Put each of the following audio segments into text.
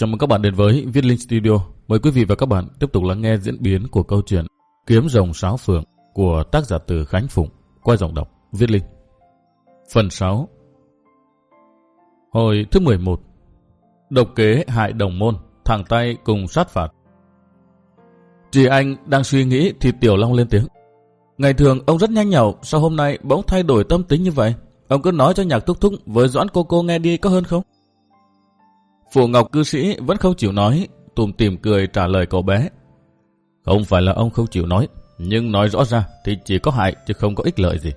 Chào mừng các bạn đến với Viết Linh Studio. Mời quý vị và các bạn tiếp tục lắng nghe diễn biến của câu chuyện Kiếm rồng sáo phượng của tác giả từ Khánh Phụng qua giọng đọc Viết Linh. Phần 6 Hồi thứ 11 Độc kế hại đồng môn, thẳng tay cùng sát phạt. Chị anh đang suy nghĩ thì Tiểu Long lên tiếng. Ngày thường ông rất nhanh nhậu, sao hôm nay bỗng thay đổi tâm tính như vậy? Ông cứ nói cho nhạc thúc thúc với Doãn cô cô nghe đi có hơn không? Phù Ngọc cư sĩ vẫn không chịu nói, tùm tìm cười trả lời cậu bé. Không phải là ông không chịu nói, nhưng nói rõ ra thì chỉ có hại chứ không có ích lợi gì.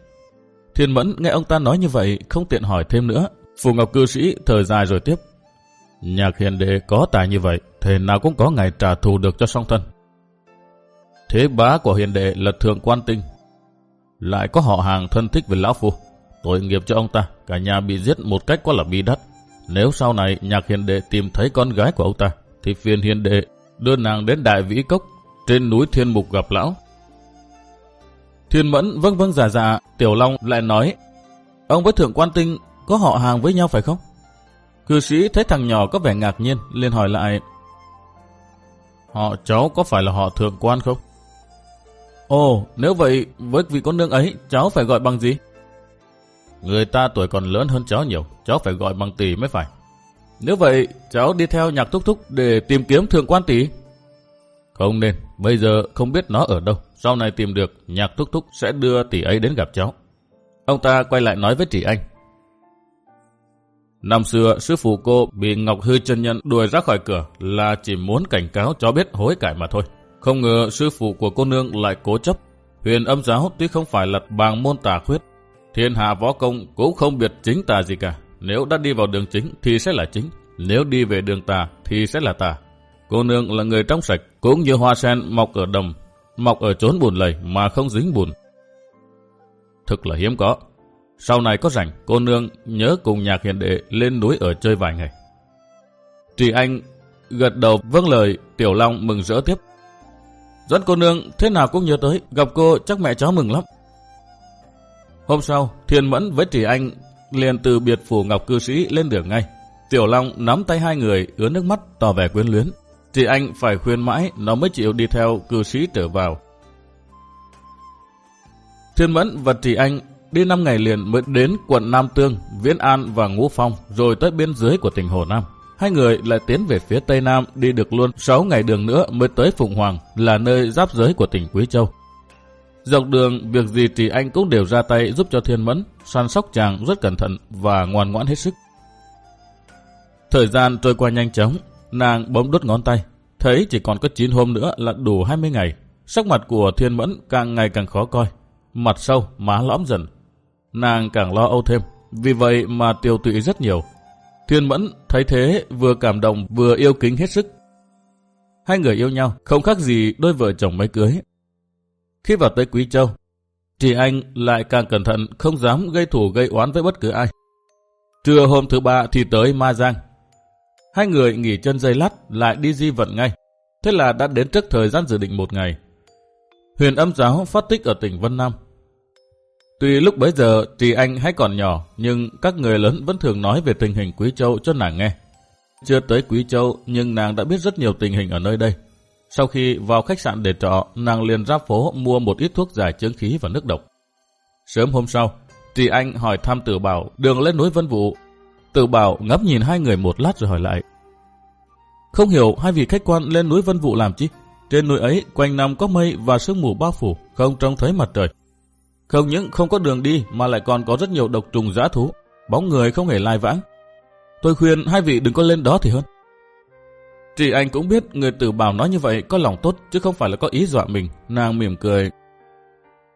Thiên Mẫn nghe ông ta nói như vậy không tiện hỏi thêm nữa. Phù Ngọc cư sĩ thở dài rồi tiếp. Nhạc hiền đệ có tài như vậy, thế nào cũng có ngày trả thù được cho song thân. Thế bá của hiền đệ là thượng quan tinh, lại có họ hàng thân thích với lão phu. Tội nghiệp cho ông ta, cả nhà bị giết một cách quá là bi đắt. Nếu sau này nhạc hiền đệ tìm thấy con gái của ông ta, thì phiền hiền đệ đưa nàng đến đại vĩ cốc trên núi thiên mục gặp lão. Thiên mẫn vâng vâng giả giả, tiểu long lại nói, ông với thượng quan tinh có họ hàng với nhau phải không? Cư sĩ thấy thằng nhỏ có vẻ ngạc nhiên, liền hỏi lại, họ cháu có phải là họ thượng quan không? Ồ, nếu vậy, với vị con nương ấy, cháu phải gọi bằng gì? Người ta tuổi còn lớn hơn cháu nhiều, cháu phải gọi bằng tỷ mới phải. Nếu vậy, cháu đi theo nhạc thúc thúc để tìm kiếm thượng quan tỷ. Không nên, bây giờ không biết nó ở đâu. Sau này tìm được, nhạc thúc thúc sẽ đưa tỷ ấy đến gặp cháu. Ông ta quay lại nói với tỷ anh. Năm xưa, sư phụ cô bị Ngọc Hư chân nhân đuổi ra khỏi cửa là chỉ muốn cảnh cáo cháu biết hối cải mà thôi. Không ngờ sư phụ của cô nương lại cố chấp. Huyền âm giáo tuy không phải là bàng môn tà khuyết, thiên hạ võ công cũng không biệt chính tà gì cả. Nếu đã đi vào đường chính thì sẽ là chính, nếu đi về đường tà thì sẽ là tà. Cô nương là người trong sạch, cũng như hoa sen mọc ở đầm, mọc ở chốn bùn lầy mà không dính bùn. Thực là hiếm có. Sau này có rảnh, cô nương nhớ cùng nhạc hiền đệ lên núi ở chơi vài ngày. Trì Anh gật đầu vâng lời, Tiểu Long mừng rỡ tiếp. Dẫn cô nương thế nào cũng nhớ tới, gặp cô chắc mẹ cháu mừng lắm. Hôm sau, Thiên Mẫn với Trì Anh liền từ biệt phủ Ngọc cư sĩ lên đường ngay. Tiểu Long nắm tay hai người, ứa nước mắt, tỏ vẻ quyến luyến. Trì Anh phải khuyên mãi, nó mới chịu đi theo cư sĩ trở vào. Thiên Mẫn và Trì Anh đi 5 ngày liền mới đến quận Nam Tương, Viễn An và Ngũ Phong, rồi tới biên giới của tỉnh Hồ Nam. Hai người lại tiến về phía Tây Nam đi được luôn 6 ngày đường nữa mới tới Phụng Hoàng, là nơi giáp giới của tỉnh Quý Châu. Dọc đường, việc gì thì anh cũng đều ra tay giúp cho Thiên Mẫn, săn sóc chàng rất cẩn thận và ngoan ngoãn hết sức. Thời gian trôi qua nhanh chóng, nàng bấm đốt ngón tay, thấy chỉ còn có 9 hôm nữa là đủ 20 ngày. Sắc mặt của Thiên Mẫn càng ngày càng khó coi, mặt sâu, má lõm dần. Nàng càng lo âu thêm, vì vậy mà tiêu tụy rất nhiều, Thiên Mẫn thấy thế vừa cảm động vừa yêu kính hết sức. Hai người yêu nhau không khác gì đôi vợ chồng mới cưới. Khi vào tới Quý Châu, Trì anh lại càng cẩn thận không dám gây thủ gây oán với bất cứ ai. Trưa hôm thứ ba thì tới Ma Giang. Hai người nghỉ chân dây lát lại đi di vận ngay. Thế là đã đến trước thời gian dự định một ngày. Huyền âm giáo phát tích ở tỉnh Vân Nam Tuy lúc bấy giờ Trì Anh hay còn nhỏ, nhưng các người lớn vẫn thường nói về tình hình Quý Châu cho nàng nghe. Chưa tới Quý Châu, nhưng nàng đã biết rất nhiều tình hình ở nơi đây. Sau khi vào khách sạn để trọ, nàng liền ra phố mua một ít thuốc giải chứng khí và nước độc. Sớm hôm sau, Trì Anh hỏi thăm Tử Bảo đường lên núi Vân Vũ. Tử Bảo ngắm nhìn hai người một lát rồi hỏi lại. Không hiểu hai vị khách quan lên núi Vân Vũ làm chi? Trên núi ấy quanh năm có mây và sương mù bao phủ, không trông thấy mặt trời. Không những không có đường đi mà lại còn có rất nhiều độc trùng giã thú, bóng người không hề lai vãng. Tôi khuyên hai vị đừng có lên đó thì hơn. Chị anh cũng biết người tử bảo nói như vậy có lòng tốt chứ không phải là có ý dọa mình. Nàng mỉm cười.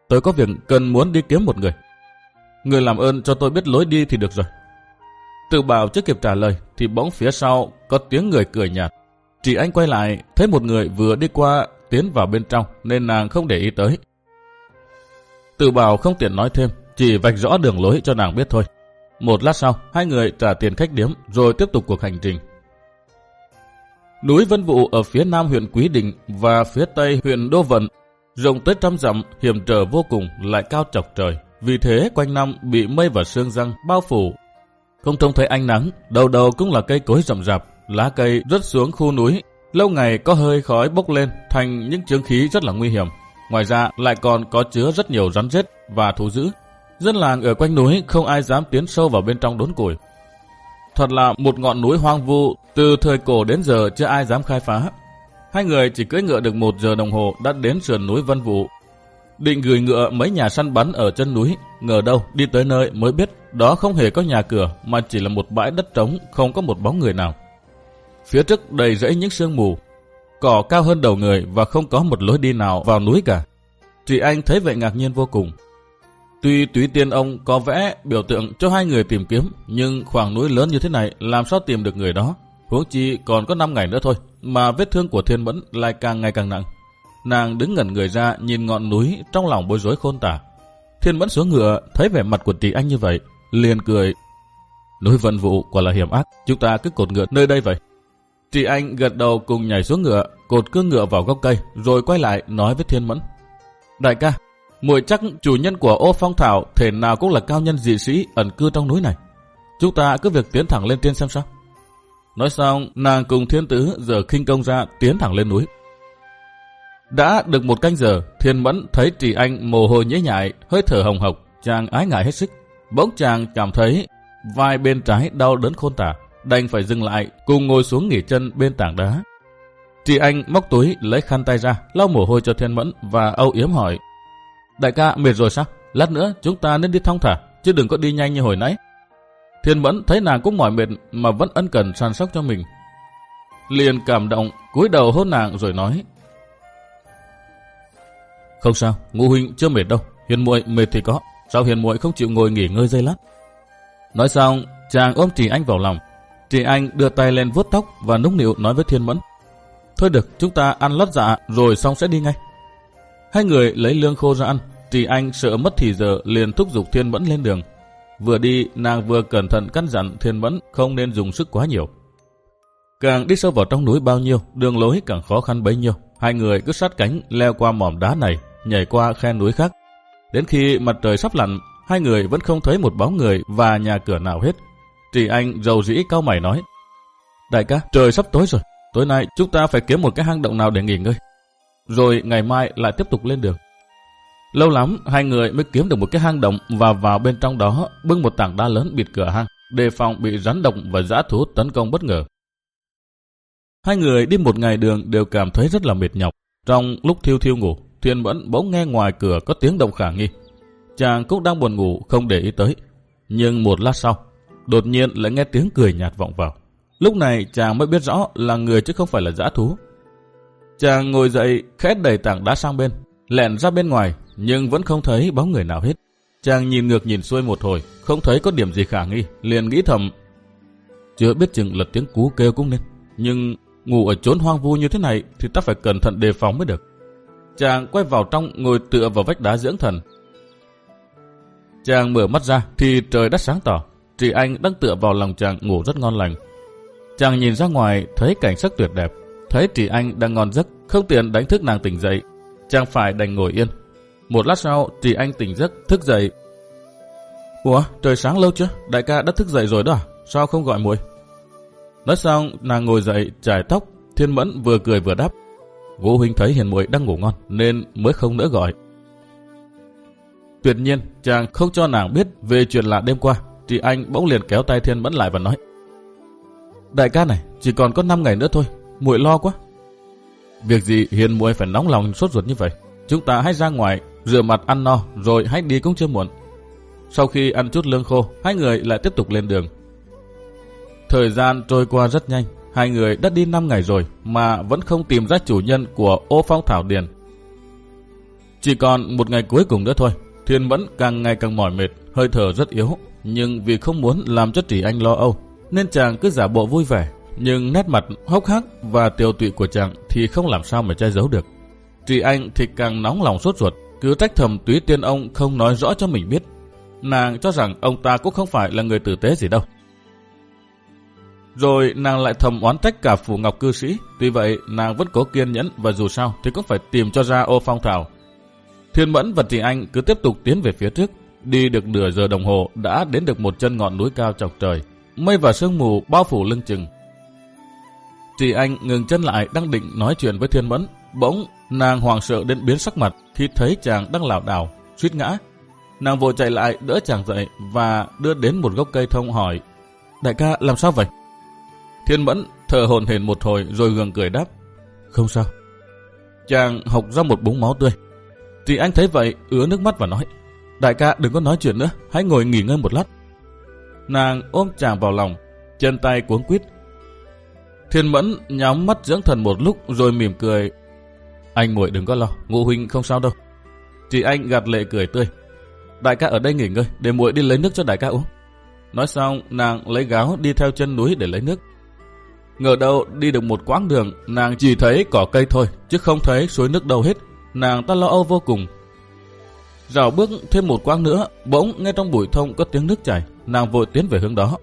Tôi có việc cần muốn đi kiếm một người. Người làm ơn cho tôi biết lối đi thì được rồi. Tử bảo chưa kịp trả lời thì bỗng phía sau có tiếng người cười nhạt. Chị anh quay lại thấy một người vừa đi qua tiến vào bên trong nên nàng không để ý tới. Tự bảo không tiện nói thêm, chỉ vạch rõ đường lối cho nàng biết thôi. Một lát sau, hai người trả tiền khách điếm rồi tiếp tục cuộc hành trình. Núi Vân Vũ ở phía nam huyện Quý Định và phía tây huyện Đô Vận, rộng tới trăm dặm, hiểm trở vô cùng, lại cao chọc trời. Vì thế quanh năm bị mây và sương răng bao phủ. Không trông thấy ánh nắng, đầu đầu cũng là cây cối rậm rạp, lá cây rớt xuống khu núi, lâu ngày có hơi khói bốc lên thành những chứng khí rất là nguy hiểm. Ngoài ra lại còn có chứa rất nhiều rắn rết và thú dữ. Dân làng ở quanh núi không ai dám tiến sâu vào bên trong đốn củi. Thật là một ngọn núi hoang vu, từ thời cổ đến giờ chưa ai dám khai phá. Hai người chỉ cưỡi ngựa được một giờ đồng hồ đã đến sườn núi Vân Vũ. Định gửi ngựa mấy nhà săn bắn ở chân núi, ngờ đâu đi tới nơi mới biết đó không hề có nhà cửa mà chỉ là một bãi đất trống không có một bóng người nào. Phía trước đầy rẫy những sương mù, cỏ cao hơn đầu người và không có một lối đi nào vào núi cả. Chị Anh thấy vậy ngạc nhiên vô cùng. Tuy túy tiên ông có vẽ biểu tượng cho hai người tìm kiếm, nhưng khoảng núi lớn như thế này làm sao tìm được người đó? Huống chi còn có 5 ngày nữa thôi, mà vết thương của Thiên Mẫn lại càng ngày càng nặng. Nàng đứng ngẩn người ra nhìn ngọn núi trong lòng bối rối khôn tả. Thiên Mẫn xuống ngựa, thấy vẻ mặt của tỷ anh như vậy, liền cười. Núi vận vụ quả là hiểm ác, chúng ta cứ cột ngựa nơi đây vậy. Chị anh gật đầu cùng nhảy xuống ngựa, cột cương ngựa vào gốc cây, rồi quay lại nói với Thiên Mẫn. Đại ca, muội chắc chủ nhân của ô phong thảo thể nào cũng là cao nhân dị sĩ ẩn cư trong núi này. Chúng ta cứ việc tiến thẳng lên trên xem sao. Nói xong, nàng cùng thiên tử giờ khinh công ra tiến thẳng lên núi. Đã được một canh giờ, thiên mẫn thấy trì anh mồ hôi nhễ nhại, hơi thở hồng hộc, chàng ái ngại hết sức. Bỗng chàng cảm thấy vai bên trái đau đớn khôn tả, đành phải dừng lại, cùng ngồi xuống nghỉ chân bên tảng đá. Trì anh móc túi lấy khăn tay ra, lau mồ hôi cho thiên mẫn và âu yếm hỏi. Đại ca mệt rồi sao? Lát nữa chúng ta nên đi thong thả, chứ đừng có đi nhanh như hồi nãy. Thiên Mẫn thấy nàng cũng mỏi mệt mà vẫn ân cần săn sóc cho mình. Liền cảm động, cúi đầu hôn nàng rồi nói. Không sao, ngũ huynh chưa mệt đâu, hiền muội mệt thì có, sao hiền muội không chịu ngồi nghỉ ngơi giây lát. Nói xong, chàng ôm Trì Anh vào lòng. Trì Anh đưa tay lên vuốt tóc và nũng nịu nói với Thiên Mẫn. Thôi được, chúng ta ăn lót dạ rồi xong sẽ đi ngay. Hai người lấy lương khô ra ăn, thì Anh sợ mất thì giờ liền thúc giục Thiên Mẫn lên đường. Vừa đi, nàng vừa cẩn thận căn dặn Thiên Mẫn không nên dùng sức quá nhiều. Càng đi sâu vào trong núi bao nhiêu, đường lối càng khó khăn bấy nhiêu. Hai người cứ sát cánh leo qua mỏm đá này, nhảy qua khe núi khác. Đến khi mặt trời sắp lặn, hai người vẫn không thấy một bóng người và nhà cửa nào hết. Trì Anh dầu dĩ cao mày nói, Đại ca, trời sắp tối rồi, tối nay chúng ta phải kiếm một cái hang động nào để nghỉ ngơi. Rồi ngày mai lại tiếp tục lên đường. Lâu lắm, hai người mới kiếm được một cái hang động và vào bên trong đó bưng một tảng đá lớn bịt cửa hang, đề phòng bị rắn độc và giã thú tấn công bất ngờ. Hai người đi một ngày đường đều cảm thấy rất là mệt nhọc. Trong lúc thiêu thiêu ngủ, Thiên Mẫn bỗng nghe ngoài cửa có tiếng động khả nghi. Chàng cũng đang buồn ngủ không để ý tới. Nhưng một lát sau, đột nhiên lại nghe tiếng cười nhạt vọng vào. Lúc này chàng mới biết rõ là người chứ không phải là giã thú. Chàng ngồi dậy khét đẩy tảng đá sang bên, lẹn ra bên ngoài nhưng vẫn không thấy bóng người nào hết. Chàng nhìn ngược nhìn xuôi một hồi, không thấy có điểm gì khả nghi, liền nghĩ thầm. Chưa biết chừng lật tiếng cú kêu cũng nên, nhưng ngủ ở chốn hoang vu như thế này thì ta phải cẩn thận đề phòng mới được. Chàng quay vào trong ngồi tựa vào vách đá dưỡng thần. Chàng mở mắt ra thì trời đất sáng tỏ, chị anh đang tựa vào lòng chàng ngủ rất ngon lành. Chàng nhìn ra ngoài thấy cảnh sắc tuyệt đẹp, thấy chị anh đang ngon giấc, không tiện đánh thức nàng tỉnh dậy. Chàng phải đành ngồi yên, một lát sau chị anh tỉnh giấc thức dậy. Ủa, trời sáng lâu chưa? Đại ca đã thức dậy rồi đó à? Sao không gọi muội? Nói xong, nàng ngồi dậy, chải tóc. Thiên Mẫn vừa cười vừa đáp. Vũ huynh thấy hiền muội đang ngủ ngon, nên mới không nỡ gọi. Tuyệt nhiên, chàng không cho nàng biết về chuyện lạ đêm qua. chị anh bỗng liền kéo tay Thiên Mẫn lại và nói. Đại ca này, chỉ còn có 5 ngày nữa thôi, muội lo quá. Việc gì hiền muội phải nóng lòng sốt ruột như vậy? Chúng ta hãy ra ngoài rửa mặt ăn no rồi hãy đi cũng chưa muộn. Sau khi ăn chút lương khô, hai người lại tiếp tục lên đường. Thời gian trôi qua rất nhanh, hai người đã đi 5 ngày rồi mà vẫn không tìm ra chủ nhân của ô phong thảo điền. Chỉ còn một ngày cuối cùng nữa thôi, Thiên vẫn càng ngày càng mỏi mệt, hơi thở rất yếu, nhưng vì không muốn làm cho Trì Anh lo âu, nên chàng cứ giả bộ vui vẻ, nhưng nét mặt hốc hác và tiêu tụy của chàng thì không làm sao mà che giấu được. Trì Anh thì càng nóng lòng sốt ruột, cứ trách thầm túy tiên ông không nói rõ cho mình biết. Nàng cho rằng ông ta cũng không phải là người tử tế gì đâu. Rồi nàng lại thầm oán trách cả phủ ngọc cư sĩ. Tuy vậy nàng vẫn cố kiên nhẫn và dù sao thì cũng phải tìm cho ra ô phong thảo. Thiên Mẫn và Trì Anh cứ tiếp tục tiến về phía trước. Đi được nửa giờ đồng hồ đã đến được một chân ngọn núi cao chọc trời. Mây và sương mù bao phủ lưng chừng. Chị Anh ngừng chân lại đang định nói chuyện với Thiên Mẫn. Bỗng nàng hoàng sợ đến biến sắc mặt khi thấy chàng đang lảo đảo, suýt ngã. Nàng vội chạy lại đỡ chàng dậy và đưa đến một gốc cây thông hỏi Đại ca làm sao vậy? Thiên Mẫn thở hồn hển một hồi rồi gượng cười đáp Không sao. Chàng học ra một búng máu tươi. Chị Anh thấy vậy ứa nước mắt và nói Đại ca đừng có nói chuyện nữa, hãy ngồi nghỉ ngơi một lát. Nàng ôm chàng vào lòng, chân tay cuống quýt. Thiên Mẫn nhắm mắt dưỡng thần một lúc rồi mỉm cười. Anh muội đừng có lo, ngụ huynh không sao đâu. Chị anh gạt lệ cười tươi. Đại ca ở đây nghỉ ngơi, để muội đi lấy nước cho đại ca uống. Nói xong, nàng lấy gáo đi theo chân núi để lấy nước. Ngờ đâu đi được một quãng đường, nàng chỉ thấy cỏ cây thôi, chứ không thấy suối nước đâu hết. Nàng ta lo âu vô cùng. Rào bước thêm một quãng nữa, bỗng nghe trong bụi thông có tiếng nước chảy, nàng vội tiến về hướng đó.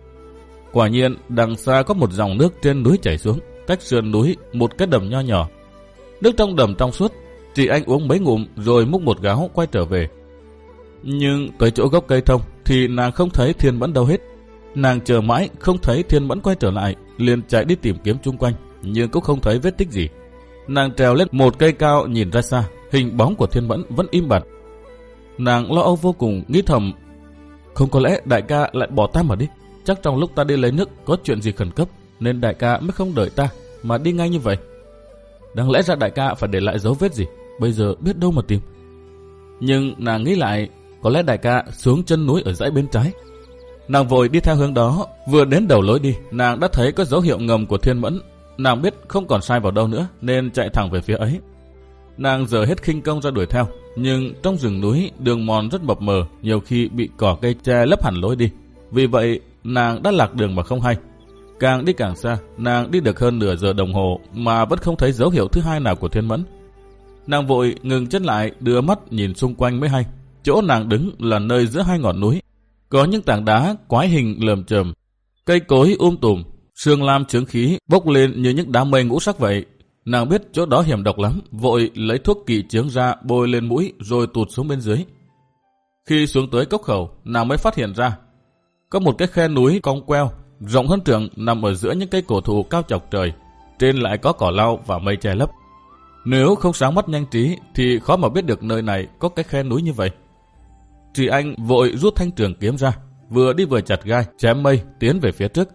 Quả nhiên, đằng xa có một dòng nước trên núi chảy xuống, cách sườn núi một cái đầm nho nhỏ. Nước trong đầm trong suốt, chị anh uống mấy ngụm rồi múc một gáo quay trở về. Nhưng tới chỗ gốc cây thông thì nàng không thấy thiên mẫn đâu hết. Nàng chờ mãi không thấy thiên mẫn quay trở lại, liền chạy đi tìm kiếm chung quanh, nhưng cũng không thấy vết tích gì. Nàng trèo lên một cây cao nhìn ra xa, hình bóng của thiên mẫn vẫn im bặt. Nàng lo âu vô cùng, nghĩ thầm, không có lẽ đại ca lại bỏ ta mà đi. Chắc trong lúc ta đi lấy nước có chuyện gì khẩn cấp, nên đại ca mới không đợi ta, mà đi ngay như vậy. Đáng lẽ ra đại ca phải để lại dấu vết gì, bây giờ biết đâu mà tìm. Nhưng nàng nghĩ lại, có lẽ đại ca xuống chân núi ở dãy bên trái. Nàng vội đi theo hướng đó, vừa đến đầu lối đi, nàng đã thấy có dấu hiệu ngầm của thiên mẫn. Nàng biết không còn sai vào đâu nữa, nên chạy thẳng về phía ấy. Nàng giờ hết khinh công ra đuổi theo, nhưng trong rừng núi đường mòn rất mập mờ, nhiều khi bị cỏ cây che lấp hẳn lối đi. Vì vậy, nàng đã lạc đường mà không hay. Càng đi càng xa, nàng đi được hơn nửa giờ đồng hồ mà vẫn không thấy dấu hiệu thứ hai nào của thiên mẫn. Nàng vội ngừng chân lại, đưa mắt nhìn xung quanh mới hay. Chỗ nàng đứng là nơi giữa hai ngọn núi. Có những tảng đá quái hình lờm chờm cây cối um tùm, sương lam trướng khí bốc lên như những đám mây ngũ sắc vậy. Nàng biết chỗ đó hiểm độc lắm, vội lấy thuốc kỵ trướng ra bôi lên mũi rồi tụt xuống bên dưới. Khi xuống tới cốc khẩu, nàng mới phát hiện ra có một cái khe núi cong queo, rộng hơn trường nằm ở giữa những cây cổ thụ cao chọc trời. Trên lại có cỏ lau và mây che lấp. Nếu không sáng mắt nhanh trí thì khó mà biết được nơi này có cái khe núi như vậy. Chị anh vội rút thanh trường kiếm ra, vừa đi vừa chặt gai, chém mây, tiến về phía trước.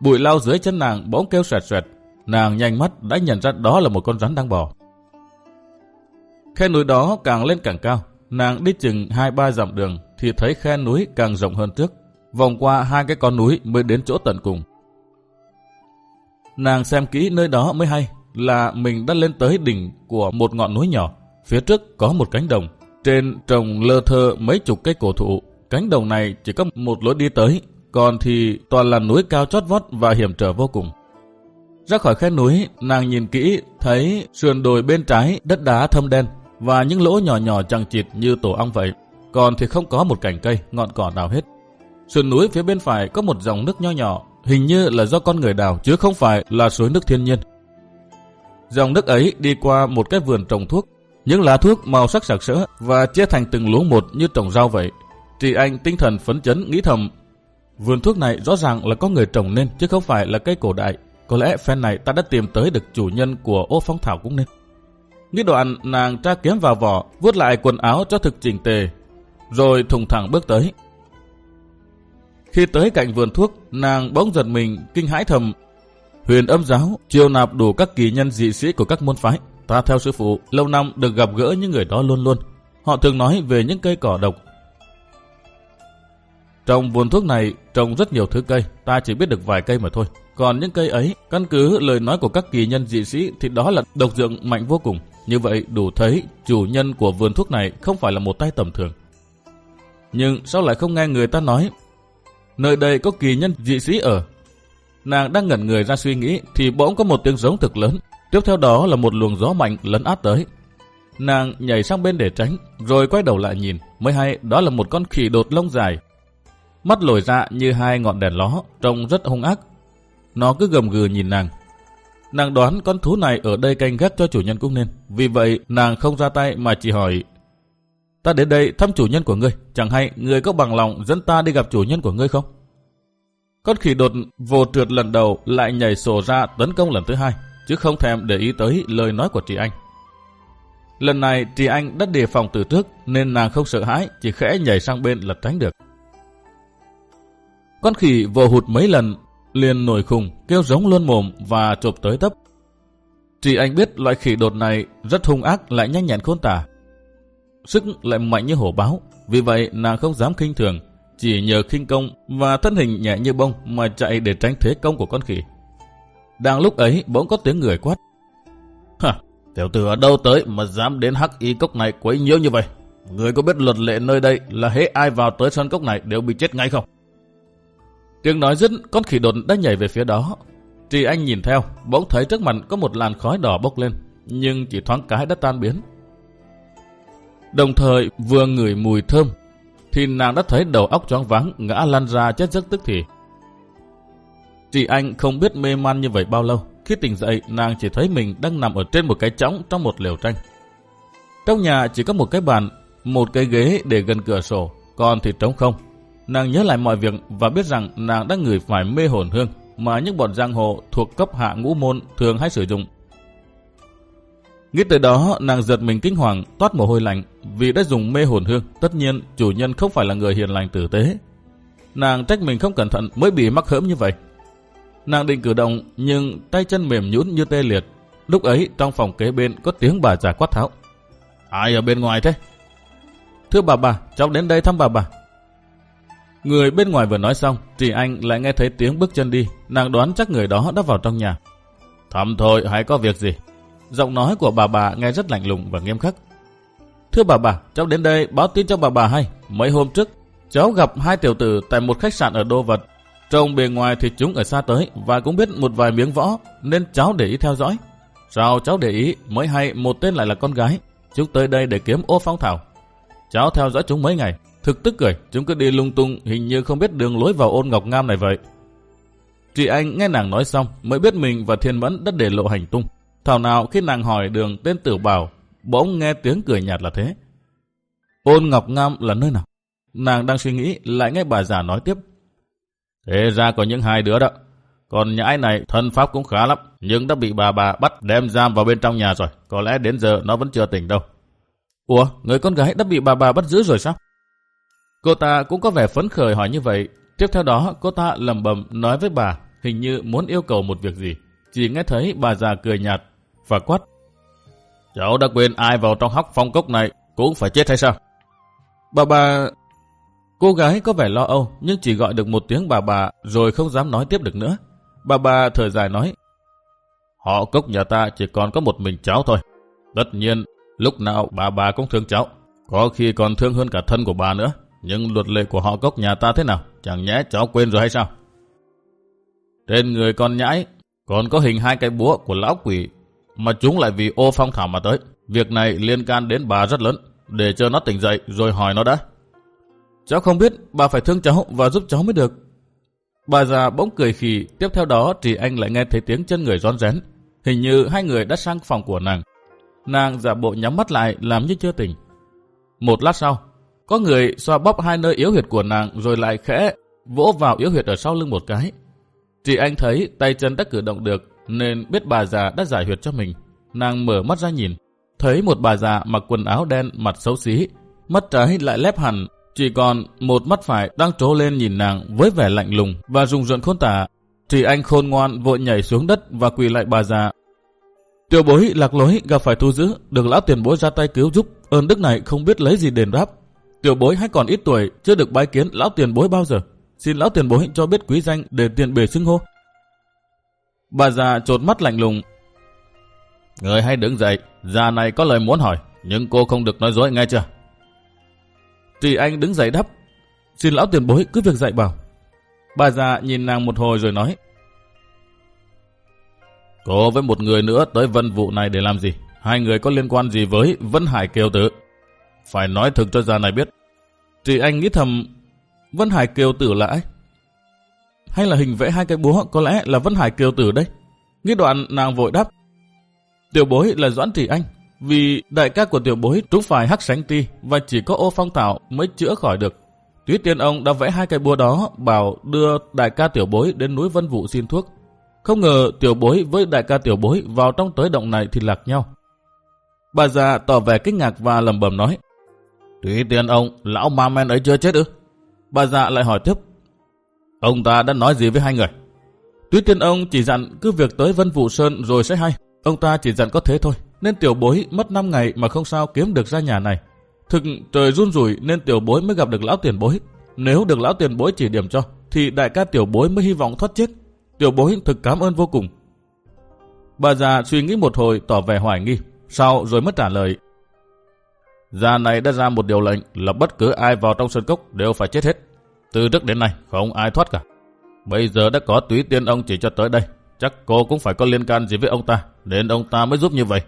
Bụi lau dưới chân nàng bỗng kêu sẹt sẹt, nàng nhanh mắt đã nhận ra đó là một con rắn đang bò. Khe núi đó càng lên càng cao, nàng đi chừng hai ba dặm đường thì thấy khe núi càng rộng hơn trước, vòng qua hai cái con núi mới đến chỗ tận cùng. Nàng xem kỹ nơi đó mới hay là mình đã lên tới đỉnh của một ngọn núi nhỏ, phía trước có một cánh đồng, trên trồng lơ thơ mấy chục cây cổ thụ. Cánh đồng này chỉ có một lối đi tới, còn thì toàn là núi cao chót vót và hiểm trở vô cùng. Ra khỏi khe núi, nàng nhìn kỹ, thấy sườn đồi bên trái đất đá thâm đen và những lỗ nhỏ nhỏ chằng chịt như tổ ong vậy. Còn thì không có một cành cây, ngọn cỏ nào hết. Sườn núi phía bên phải có một dòng nước nho nhỏ, hình như là do con người đào chứ không phải là suối nước thiên nhiên. Dòng nước ấy đi qua một cái vườn trồng thuốc, những lá thuốc màu sắc sặc sỡ và chia thành từng luống một như trồng rau vậy. Chị anh tinh thần phấn chấn nghĩ thầm, vườn thuốc này rõ ràng là có người trồng nên chứ không phải là cây cổ đại. Có lẽ phen này ta đã tìm tới được chủ nhân của ô phong thảo cũng nên. Nghĩ đoạn nàng tra kiếm vào vỏ, vuốt lại quần áo cho thực chỉnh tề, rồi thùng thẳng bước tới. Khi tới cạnh vườn thuốc, nàng bỗng giật mình, kinh hãi thầm. Huyền âm giáo chiêu nạp đủ các kỳ nhân dị sĩ của các môn phái. Ta theo sư phụ, lâu năm được gặp gỡ những người đó luôn luôn. Họ thường nói về những cây cỏ độc. Trong vườn thuốc này trồng rất nhiều thứ cây, ta chỉ biết được vài cây mà thôi. Còn những cây ấy, căn cứ lời nói của các kỳ nhân dị sĩ thì đó là độc dược mạnh vô cùng. Như vậy đủ thấy chủ nhân của vườn thuốc này không phải là một tay tầm thường. Nhưng sao lại không nghe người ta nói nơi đây có kỳ nhân dị sĩ ở. Nàng đang ngẩn người ra suy nghĩ thì bỗng có một tiếng giống thực lớn. Tiếp theo đó là một luồng gió mạnh lấn át tới. Nàng nhảy sang bên để tránh, rồi quay đầu lại nhìn, mới hay đó là một con khỉ đột lông dài. Mắt lồi ra như hai ngọn đèn ló, trông rất hung ác. Nó cứ gầm gừ nhìn nàng. Nàng đoán con thú này ở đây canh gác cho chủ nhân cũng nên. Vì vậy, nàng không ra tay mà chỉ hỏi Ta đến đây thăm chủ nhân của ngươi, chẳng hay ngươi có bằng lòng dẫn ta đi gặp chủ nhân của ngươi không? Con khỉ đột vô trượt lần đầu lại nhảy sổ ra tấn công lần thứ hai, chứ không thèm để ý tới lời nói của chị anh. Lần này chị anh đã đề phòng từ trước nên nàng không sợ hãi, chỉ khẽ nhảy sang bên là tránh được. Con khỉ vồ hụt mấy lần, liền nổi khùng, kêu giống luôn mồm và chộp tới tấp. Chị anh biết loại khỉ đột này rất hung ác lại nhanh nhẹn khôn tả. Sức lại mạnh như hổ báo, vì vậy nàng không dám khinh thường, chỉ nhờ khinh công và thân hình nhẹ như bông mà chạy để tránh thế công của con khỉ. Đang lúc ấy bỗng có tiếng người quát. Hả, tiểu tử ở đâu tới mà dám đến hắc y cốc này quấy nhiễu như vậy? Người có biết luật lệ nơi đây là hễ ai vào tới sân cốc này đều bị chết ngay không? Tiếng nói dứt, con khỉ đột đã nhảy về phía đó. Trì Anh nhìn theo, bỗng thấy trước mặt có một làn khói đỏ bốc lên, nhưng chỉ thoáng cái đã tan biến. Đồng thời vừa ngửi mùi thơm, thì nàng đã thấy đầu óc choáng váng ngã lăn ra chết giấc tức thì. Chị Anh không biết mê man như vậy bao lâu. Khi tỉnh dậy, nàng chỉ thấy mình đang nằm ở trên một cái chõng trong một liều tranh. Trong nhà chỉ có một cái bàn, một cái ghế để gần cửa sổ, còn thì trống không. Nàng nhớ lại mọi việc và biết rằng nàng đã ngửi phải mê hồn hương mà những bọn giang hồ thuộc cấp hạ ngũ môn thường hay sử dụng. Nghĩ tới đó, nàng giật mình kinh hoàng, toát mồ hôi lạnh vì đã dùng mê hồn hương. Tất nhiên, chủ nhân không phải là người hiền lành tử tế. Nàng trách mình không cẩn thận mới bị mắc hỡm như vậy. Nàng định cử động nhưng tay chân mềm nhũn như tê liệt. Lúc ấy trong phòng kế bên có tiếng bà già quát tháo. Ai ở bên ngoài thế? Thưa bà bà, cháu đến đây thăm bà bà. Người bên ngoài vừa nói xong, chị anh lại nghe thấy tiếng bước chân đi. Nàng đoán chắc người đó đã vào trong nhà. Thăm thôi, hay có việc gì? Giọng nói của bà bà nghe rất lạnh lùng và nghiêm khắc. Thưa bà bà, cháu đến đây báo tin cho bà bà hay. Mấy hôm trước, cháu gặp hai tiểu tử tại một khách sạn ở Đô Vật. Trông bề ngoài thì chúng ở xa tới và cũng biết một vài miếng võ nên cháu để ý theo dõi. Sao cháu để ý mới hay một tên lại là con gái. Chúng tới đây để kiếm ô phong thảo. Cháu theo dõi chúng mấy ngày. Thực tức cười, chúng cứ đi lung tung hình như không biết đường lối vào ôn ngọc ngam này vậy. Chị Anh nghe nàng nói xong mới biết mình và Thiên Mẫn đã để lộ hành tung. Thảo nào khi nàng hỏi đường tên tử bảo, bỗng nghe tiếng cười nhạt là thế. Ôn Ngọc Ngam là nơi nào? Nàng đang suy nghĩ, lại nghe bà già nói tiếp. Thế ra có những hai đứa đó. Còn nhãi này thân pháp cũng khá lắm, nhưng đã bị bà bà bắt đem giam vào bên trong nhà rồi. Có lẽ đến giờ nó vẫn chưa tỉnh đâu. Ủa, người con gái đã bị bà bà bắt giữ rồi sao? Cô ta cũng có vẻ phấn khởi hỏi như vậy. Tiếp theo đó, cô ta lầm bầm nói với bà, hình như muốn yêu cầu một việc gì. Chỉ nghe thấy bà già cười nhạt và quát. Cháu đã quên ai vào trong hóc phong cốc này cũng phải chết hay sao? Bà bà... Cô gái có vẻ lo âu nhưng chỉ gọi được một tiếng bà bà rồi không dám nói tiếp được nữa. Bà bà thở dài nói. Họ cốc nhà ta chỉ còn có một mình cháu thôi. Tất nhiên, lúc nào bà bà cũng thương cháu. Có khi còn thương hơn cả thân của bà nữa. Nhưng luật lệ của họ cốc nhà ta thế nào? Chẳng nhẽ cháu quên rồi hay sao? Trên người con nhãi còn có hình hai cái búa của lão quỷ mà chúng lại vì ô phong thảo mà tới. Việc này liên can đến bà rất lớn. Để cho nó tỉnh dậy rồi hỏi nó đã. Cháu không biết bà phải thương cháu và giúp cháu mới được. Bà già bỗng cười khì, tiếp theo đó thì anh lại nghe thấy tiếng chân người rón rén. Hình như hai người đã sang phòng của nàng. Nàng giả bộ nhắm mắt lại làm như chưa tỉnh. Một lát sau, có người xoa bóp hai nơi yếu huyệt của nàng rồi lại khẽ vỗ vào yếu huyệt ở sau lưng một cái. Chị anh thấy tay chân đã cử động được nên biết bà già đã giải huyệt cho mình. Nàng mở mắt ra nhìn, thấy một bà già mặc quần áo đen mặt xấu xí, mắt trái lại lép hẳn, chỉ còn một mắt phải đang trố lên nhìn nàng với vẻ lạnh lùng và rùng rợn khôn tả. thì anh khôn ngoan vội nhảy xuống đất và quỳ lại bà già. Tiểu bối lạc lối gặp phải thu giữ, được lão tiền bối ra tay cứu giúp, ơn đức này không biết lấy gì đền đáp. Tiểu bối hay còn ít tuổi, chưa được bái kiến lão tiền bối bao giờ. Xin lão tiền bối cho biết quý danh để tiền bề xưng hô. Bà già trột mắt lạnh lùng. Người hãy đứng dậy, già này có lời muốn hỏi, nhưng cô không được nói dối nghe chưa? Thì anh đứng dậy đáp. Xin lão tiền bối cứ việc dạy bảo. Bà già nhìn nàng một hồi rồi nói. Cô với một người nữa tới vân vụ này để làm gì? Hai người có liên quan gì với Vân Hải Kiều Tử? Phải nói thực cho già này biết. Thì anh nghĩ thầm Vân Hải Kiều Tử là ai? Hay là hình vẽ hai cái búa có lẽ là Vân Hải Kiều Tử đây? Nghĩ đoạn nàng vội đáp. Tiểu bối là Doãn Trì Anh, vì đại ca của tiểu bối trúng phải hắc sánh ti và chỉ có ô phong thảo mới chữa khỏi được. Túy tiên ông đã vẽ hai cây búa đó bảo đưa đại ca tiểu bối đến núi Vân Vũ xin thuốc. Không ngờ tiểu bối với đại ca tiểu bối vào trong tới động này thì lạc nhau. Bà già tỏ vẻ kinh ngạc và lầm bầm nói. Túy tiên ông, lão ma men ấy chưa chết ư? Bà già lại hỏi tiếp. Ông ta đã nói gì với hai người? Tuyết tiên ông chỉ dặn cứ việc tới Vân Vũ Sơn rồi sẽ hay. Ông ta chỉ dặn có thế thôi. Nên tiểu bối mất 5 ngày mà không sao kiếm được ra nhà này. Thực trời run rủi nên tiểu bối mới gặp được lão tiền bối. Nếu được lão tiền bối chỉ điểm cho, thì đại ca tiểu bối mới hy vọng thoát chết. Tiểu bối thực cảm ơn vô cùng. Bà già suy nghĩ một hồi tỏ vẻ hoài nghi, sau rồi mất trả lời. Già này đã ra một điều lệnh là bất cứ ai vào trong sơn cốc đều phải chết hết. Từ trước đến nay không ai thoát cả. Bây giờ đã có túy tiên ông chỉ cho tới đây. Chắc cô cũng phải có liên can gì với ông ta, nên ông ta mới giúp như vậy.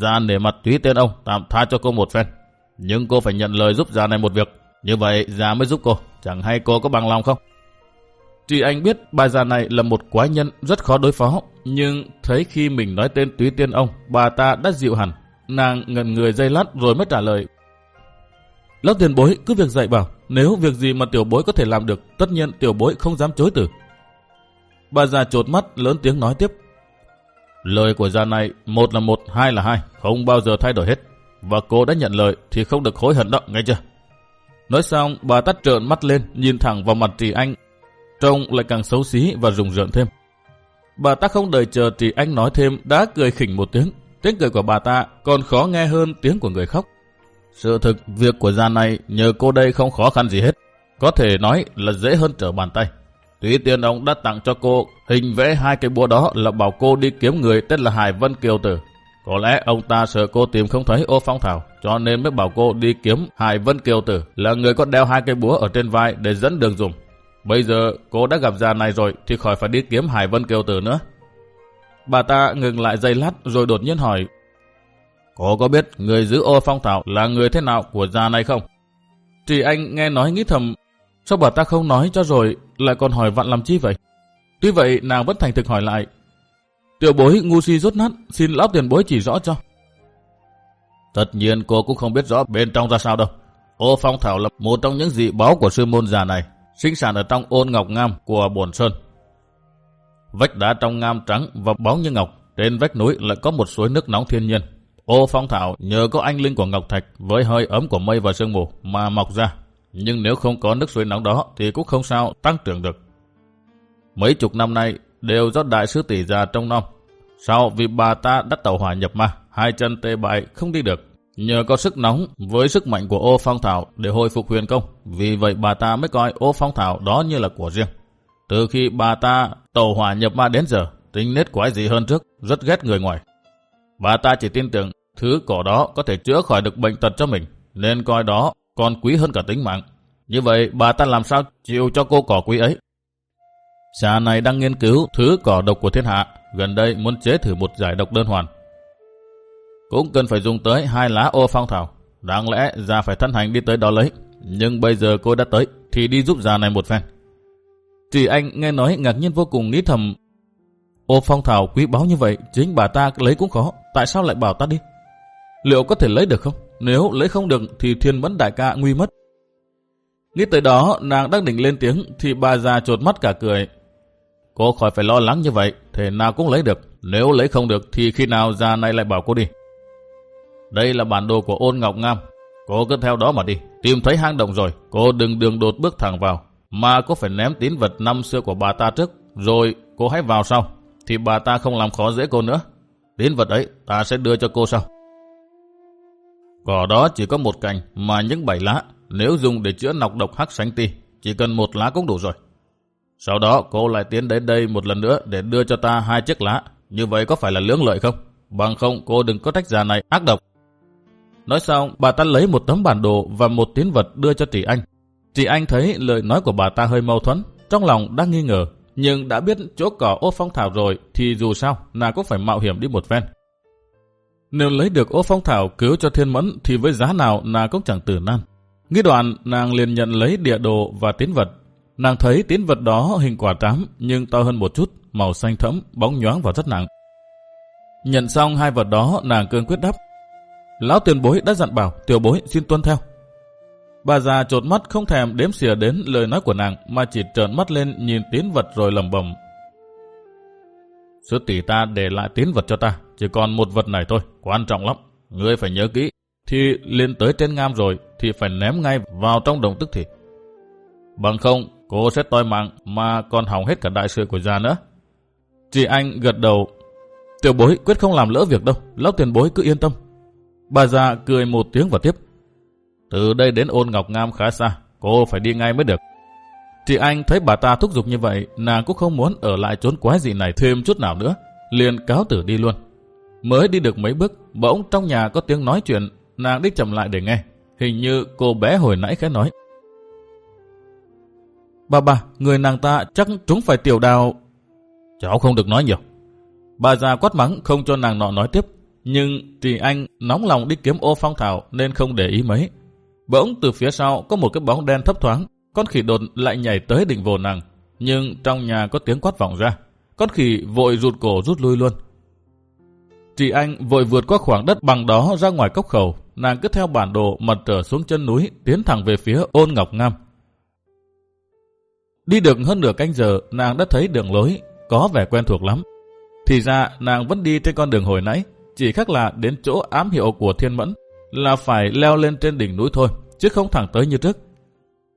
Ra nể mặt túy tiên ông tạm tha cho cô một phen. Nhưng cô phải nhận lời giúp già này một việc. Như vậy già mới giúp cô. Chẳng hay cô có bằng lòng không? Chị anh biết bà già này là một quái nhân rất khó đối phó. Nhưng thấy khi mình nói tên túy tiên ông, bà ta đã dịu hẳn. Nàng ngần người dây lát rồi mới trả lời. Lão tiền bối cứ việc dạy bảo. Nếu việc gì mà tiểu bối có thể làm được, tất nhiên tiểu bối không dám chối từ. Bà già trột mắt lớn tiếng nói tiếp. Lời của già này, một là một, hai là hai, không bao giờ thay đổi hết. Và cô đã nhận lời thì không được hối hận đó, nghe chưa? Nói xong, bà tắt trợn mắt lên, nhìn thẳng vào mặt Trì Anh. Trông lại càng xấu xí và rùng rợn thêm. Bà ta không đợi chờ Trì Anh nói thêm, đã cười khỉnh một tiếng. Tiếng cười của bà ta còn khó nghe hơn tiếng của người khóc. Sự thực, việc của già này nhờ cô đây không khó khăn gì hết. Có thể nói là dễ hơn trở bàn tay. Tuy tiền ông đã tặng cho cô hình vẽ hai cái búa đó là bảo cô đi kiếm người tên là Hải Vân Kiều Tử. Có lẽ ông ta sợ cô tìm không thấy ô phong thảo, cho nên mới bảo cô đi kiếm Hải Vân Kiều Tử là người có đeo hai cây búa ở trên vai để dẫn đường dùng. Bây giờ cô đã gặp già này rồi thì khỏi phải đi kiếm Hải Vân Kiều Tử nữa. Bà ta ngừng lại giây lát rồi đột nhiên hỏi Cô có biết người giữ ô phong thảo là người thế nào của già này không? Trì anh nghe nói nghĩ thầm Sao bà ta không nói cho rồi lại còn hỏi vặn làm chi vậy? Tuy vậy nàng vẫn thành thực hỏi lại Tiểu bối ngu si rốt nát, xin lão tiền bối chỉ rõ cho. Tất nhiên cô cũng không biết rõ bên trong ra sao đâu. Ô Phong Thảo là một trong những dị báo của sư môn già này, sinh sản ở trong ôn ngọc ngam của bồn sơn. Vách đá trong ngam trắng và bóng như ngọc, trên vách núi lại có một suối nước nóng thiên nhiên. Ô Phong Thảo nhờ có anh linh của ngọc thạch với hơi ấm của mây và sương mù mà mọc ra. Nhưng nếu không có nước suối nóng đó thì cũng không sao tăng trưởng được. Mấy chục năm nay, đều do đại sứ tỷ già trong nom. Sau vì bà ta đắt tàu hỏa nhập ma, hai chân tê bại không đi được. Nhờ có sức nóng với sức mạnh của ô phong thảo để hồi phục huyền công, vì vậy bà ta mới coi ô phong thảo đó như là của riêng. Từ khi bà ta tàu hỏa nhập ma đến giờ, tính nết quái gì hơn trước, rất ghét người ngoài. Bà ta chỉ tin tưởng thứ cỏ đó có thể chữa khỏi được bệnh tật cho mình, nên coi đó còn quý hơn cả tính mạng. Như vậy bà ta làm sao chịu cho cô cỏ quý ấy Xã này đang nghiên cứu thứ cỏ độc của thiên hạ, gần đây muốn chế thử một giải độc đơn hoàn. Cũng cần phải dùng tới hai lá ô phong thảo, đáng lẽ già phải thân hành đi tới đó lấy, nhưng bây giờ cô đã tới, thì đi giúp già này một phen. Chỉ anh nghe nói ngạc nhiên vô cùng nghĩ thầm, ô phong thảo quý báu như vậy, chính bà ta lấy cũng khó, tại sao lại bảo ta đi? Liệu có thể lấy được không? Nếu lấy không được thì thiên vấn đại ca nguy mất. Nghĩ tới đó, nàng đang định lên tiếng thì bà già trột mắt cả cười, Cô khỏi phải lo lắng như vậy, thể nào cũng lấy được. Nếu lấy không được thì khi nào già này lại bảo cô đi. Đây là bản đồ của ôn ngọc ngam. Cô cứ theo đó mà đi. Tìm thấy hang động rồi, cô đừng đường đột bước thẳng vào. Mà cô phải ném tín vật năm xưa của bà ta trước. Rồi cô hãy vào sau. Thì bà ta không làm khó dễ cô nữa. Tín vật ấy ta sẽ đưa cho cô sau. Cỏ đó chỉ có một cành mà những bảy lá. Nếu dùng để chữa nọc độc hắc sánh ti, chỉ cần một lá cũng đủ rồi. Sau đó cô lại tiến đến đây một lần nữa để đưa cho ta hai chiếc lá. Như vậy có phải là lưỡng lợi không? Bằng không cô đừng có trách già này ác độc. Nói xong, bà ta lấy một tấm bản đồ và một tín vật đưa cho chị Anh. Chị Anh thấy lời nói của bà ta hơi mâu thuẫn, trong lòng đang nghi ngờ. Nhưng đã biết chỗ cỏ ô phong thảo rồi thì dù sao, nàng cũng phải mạo hiểm đi một phen. Nếu lấy được ô phong thảo cứu cho thiên mẫn thì với giá nào nàng cũng chẳng tử nan. Nghĩ đoạn, nàng liền nhận lấy địa đồ và tín vật Nàng thấy tiến vật đó hình quả tám nhưng to hơn một chút, màu xanh thẫm, bóng nhoáng và rất nặng. Nhận xong hai vật đó, nàng cương quyết đáp. Lão tiền bối đã dặn bảo, tiểu bối xin tuân theo. Bà già trột mắt không thèm đếm xỉa đến lời nói của nàng mà chỉ trợn mắt lên nhìn tín vật rồi lầm bầm. Sư tỷ ta để lại tín vật cho ta, chỉ còn một vật này thôi, quan trọng lắm. Ngươi phải nhớ kỹ, thì lên tới trên ngam rồi thì phải ném ngay vào trong đồng tức thì. Bằng không, cô sẽ toi mạng mà còn hỏng hết cả đại sự của già nữa. Chị anh gật đầu, tiểu bối quyết không làm lỡ việc đâu, lão tiền bối cứ yên tâm. Bà già cười một tiếng và tiếp. Từ đây đến ôn ngọc ngam khá xa, cô phải đi ngay mới được. Chị anh thấy bà ta thúc giục như vậy, nàng cũng không muốn ở lại trốn quái gì này thêm chút nào nữa, liền cáo tử đi luôn. Mới đi được mấy bước, bỗng trong nhà có tiếng nói chuyện, nàng đi chậm lại để nghe. Hình như cô bé hồi nãy khẽ nói. Bà bà, người nàng ta chắc chúng phải tiểu đào. Cháu không được nói nhiều. Bà già quát mắng không cho nàng nọ nói tiếp. Nhưng Trì Anh nóng lòng đi kiếm ô phong thảo nên không để ý mấy. Bỗng từ phía sau có một cái bóng đen thấp thoáng. Con khỉ đột lại nhảy tới định vồ nàng. Nhưng trong nhà có tiếng quát vọng ra. Con khỉ vội rụt cổ rút lui luôn. Chị Anh vội vượt qua khoảng đất bằng đó ra ngoài cốc khẩu, nàng cứ theo bản đồ mà trở xuống chân núi, tiến thẳng về phía ôn ngọc ngam. Đi được hơn nửa canh giờ, nàng đã thấy đường lối, có vẻ quen thuộc lắm. Thì ra nàng vẫn đi trên con đường hồi nãy, chỉ khác là đến chỗ ám hiệu của thiên mẫn, là phải leo lên trên đỉnh núi thôi, chứ không thẳng tới như trước.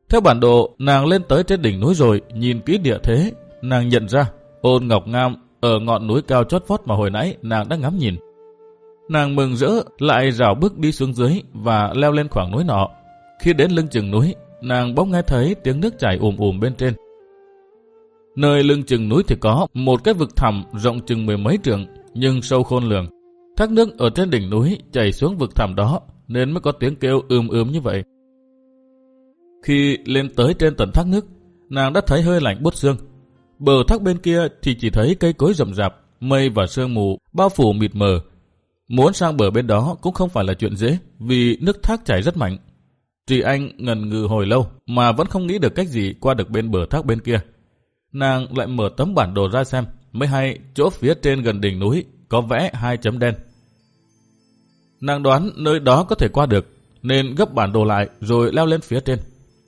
Theo bản đồ, nàng lên tới trên đỉnh núi rồi, nhìn kỹ địa thế, nàng nhận ra ôn ngọc ngam ở ngọn núi cao chót vót mà hồi nãy nàng đã ngắm nhìn. Nàng mừng rỡ lại rảo bước đi xuống dưới và leo lên khoảng núi nọ. Khi đến lưng chừng núi, nàng bỗng nghe thấy tiếng nước chảy ùm ùm bên trên. Nơi lưng chừng núi thì có một cái vực thẳm rộng chừng mười mấy trượng nhưng sâu khôn lường. Thác nước ở trên đỉnh núi chảy xuống vực thẳm đó nên mới có tiếng kêu ưm ưm như vậy. Khi lên tới trên tận thác nước, nàng đã thấy hơi lạnh bút xương Bờ thác bên kia thì chỉ thấy cây cối rậm rạp, mây và sương mù bao phủ mịt mờ. Muốn sang bờ bên đó cũng không phải là chuyện dễ vì nước thác chảy rất mạnh. Trì Anh ngần ngừ hồi lâu mà vẫn không nghĩ được cách gì qua được bên bờ thác bên kia. Nàng lại mở tấm bản đồ ra xem mới hay chỗ phía trên gần đỉnh núi có vẽ hai chấm đen. Nàng đoán nơi đó có thể qua được nên gấp bản đồ lại rồi leo lên phía trên.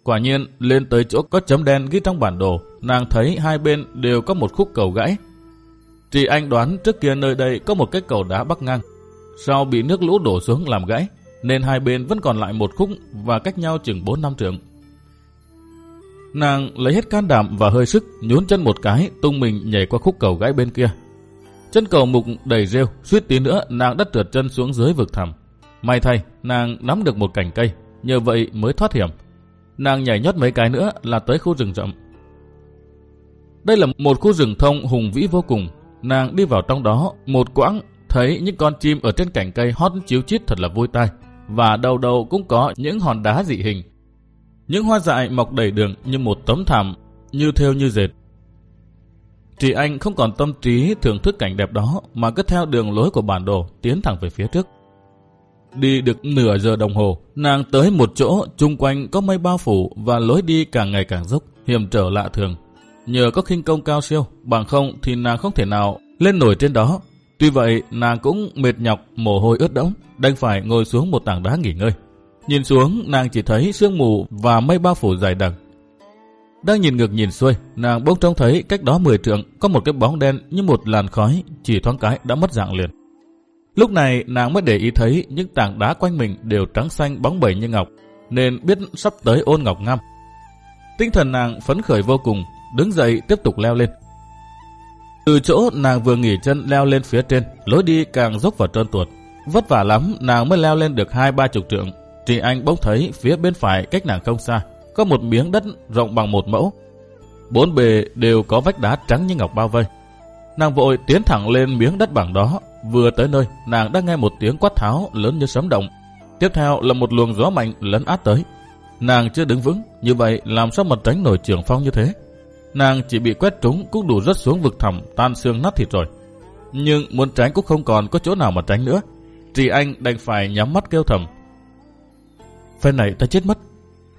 Quả nhiên, lên tới chỗ có chấm đen ghi trong bản đồ, nàng thấy hai bên đều có một khúc cầu gãy. Trì anh đoán trước kia nơi đây có một cái cầu đá bắc ngang. Sau bị nước lũ đổ xuống làm gãy, nên hai bên vẫn còn lại một khúc và cách nhau chừng 4 năm trượng. Nàng lấy hết can đảm và hơi sức, nhún chân một cái, tung mình nhảy qua khúc cầu gãy bên kia. Chân cầu mục đầy rêu, suýt tí nữa nàng đã trượt chân xuống dưới vực thẳm. May thay, nàng nắm được một cành cây, nhờ vậy mới thoát hiểm. Nàng nhảy nhót mấy cái nữa là tới khu rừng rậm. Đây là một khu rừng thông hùng vĩ vô cùng. Nàng đi vào trong đó, một quãng thấy những con chim ở trên cành cây hót chiếu chít thật là vui tai. Và đầu đầu cũng có những hòn đá dị hình. Những hoa dại mọc đầy đường như một tấm thảm, như theo như dệt. Chị anh không còn tâm trí thưởng thức cảnh đẹp đó mà cứ theo đường lối của bản đồ tiến thẳng về phía trước. Đi được nửa giờ đồng hồ, nàng tới một chỗ chung quanh có mây bao phủ và lối đi càng ngày càng dốc, hiểm trở lạ thường. Nhờ có khinh công cao siêu, bằng không thì nàng không thể nào lên nổi trên đó. Tuy vậy, nàng cũng mệt nhọc, mồ hôi ướt đẫm, đành phải ngồi xuống một tảng đá nghỉ ngơi. Nhìn xuống, nàng chỉ thấy sương mù và mây bao phủ dày đặc. Đang nhìn ngược nhìn xuôi, nàng bỗng trông thấy cách đó 10 trượng có một cái bóng đen như một làn khói, chỉ thoáng cái đã mất dạng liền. Lúc này nàng mới để ý thấy những tảng đá quanh mình đều trắng xanh bóng bẩy như ngọc, nên biết sắp tới ôn ngọc ngâm Tinh thần nàng phấn khởi vô cùng, đứng dậy tiếp tục leo lên. Từ chỗ nàng vừa nghỉ chân leo lên phía trên, lối đi càng dốc và trơn tuột. Vất vả lắm, nàng mới leo lên được hai ba chục trượng. Thì anh bỗng thấy phía bên phải cách nàng không xa, có một miếng đất rộng bằng một mẫu. Bốn bề đều có vách đá trắng như ngọc bao vây. Nàng vội tiến thẳng lên miếng đất bằng đó, Vừa tới nơi, nàng đã nghe một tiếng quát tháo lớn như sấm động. Tiếp theo là một luồng gió mạnh lấn át tới. Nàng chưa đứng vững, như vậy làm sao mà tránh nổi trường phong như thế? Nàng chỉ bị quét trúng cũng đủ rớt xuống vực thẳm tan xương nát thịt rồi. Nhưng muốn tránh cũng không còn có chỗ nào mà tránh nữa. Trì Anh đành phải nhắm mắt kêu thầm. Phen này ta chết mất.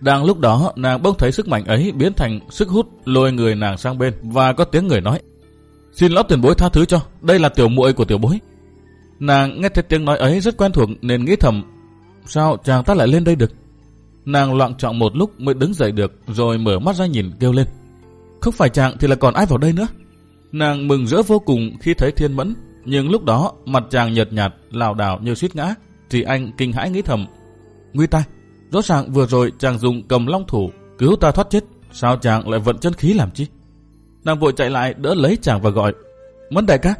Đang lúc đó, nàng bỗng thấy sức mạnh ấy biến thành sức hút lôi người nàng sang bên và có tiếng người nói. Xin lão tiền bối tha thứ cho, đây là tiểu muội của tiểu bối. Nàng nghe thấy tiếng nói ấy rất quen thuộc nên nghĩ thầm, sao chàng ta lại lên đây được? Nàng loạn trọng một lúc mới đứng dậy được rồi mở mắt ra nhìn kêu lên. Không phải chàng thì là còn ai vào đây nữa. Nàng mừng rỡ vô cùng khi thấy thiên mẫn, nhưng lúc đó mặt chàng nhợt nhạt, lảo đảo như suýt ngã. Thì anh kinh hãi nghĩ thầm. Nguy tai, rõ ràng vừa rồi chàng dùng cầm long thủ cứu ta thoát chết. Sao chàng lại vận chân khí làm chi? Nàng vội chạy lại đỡ lấy chàng và gọi. Mẫn đại ca.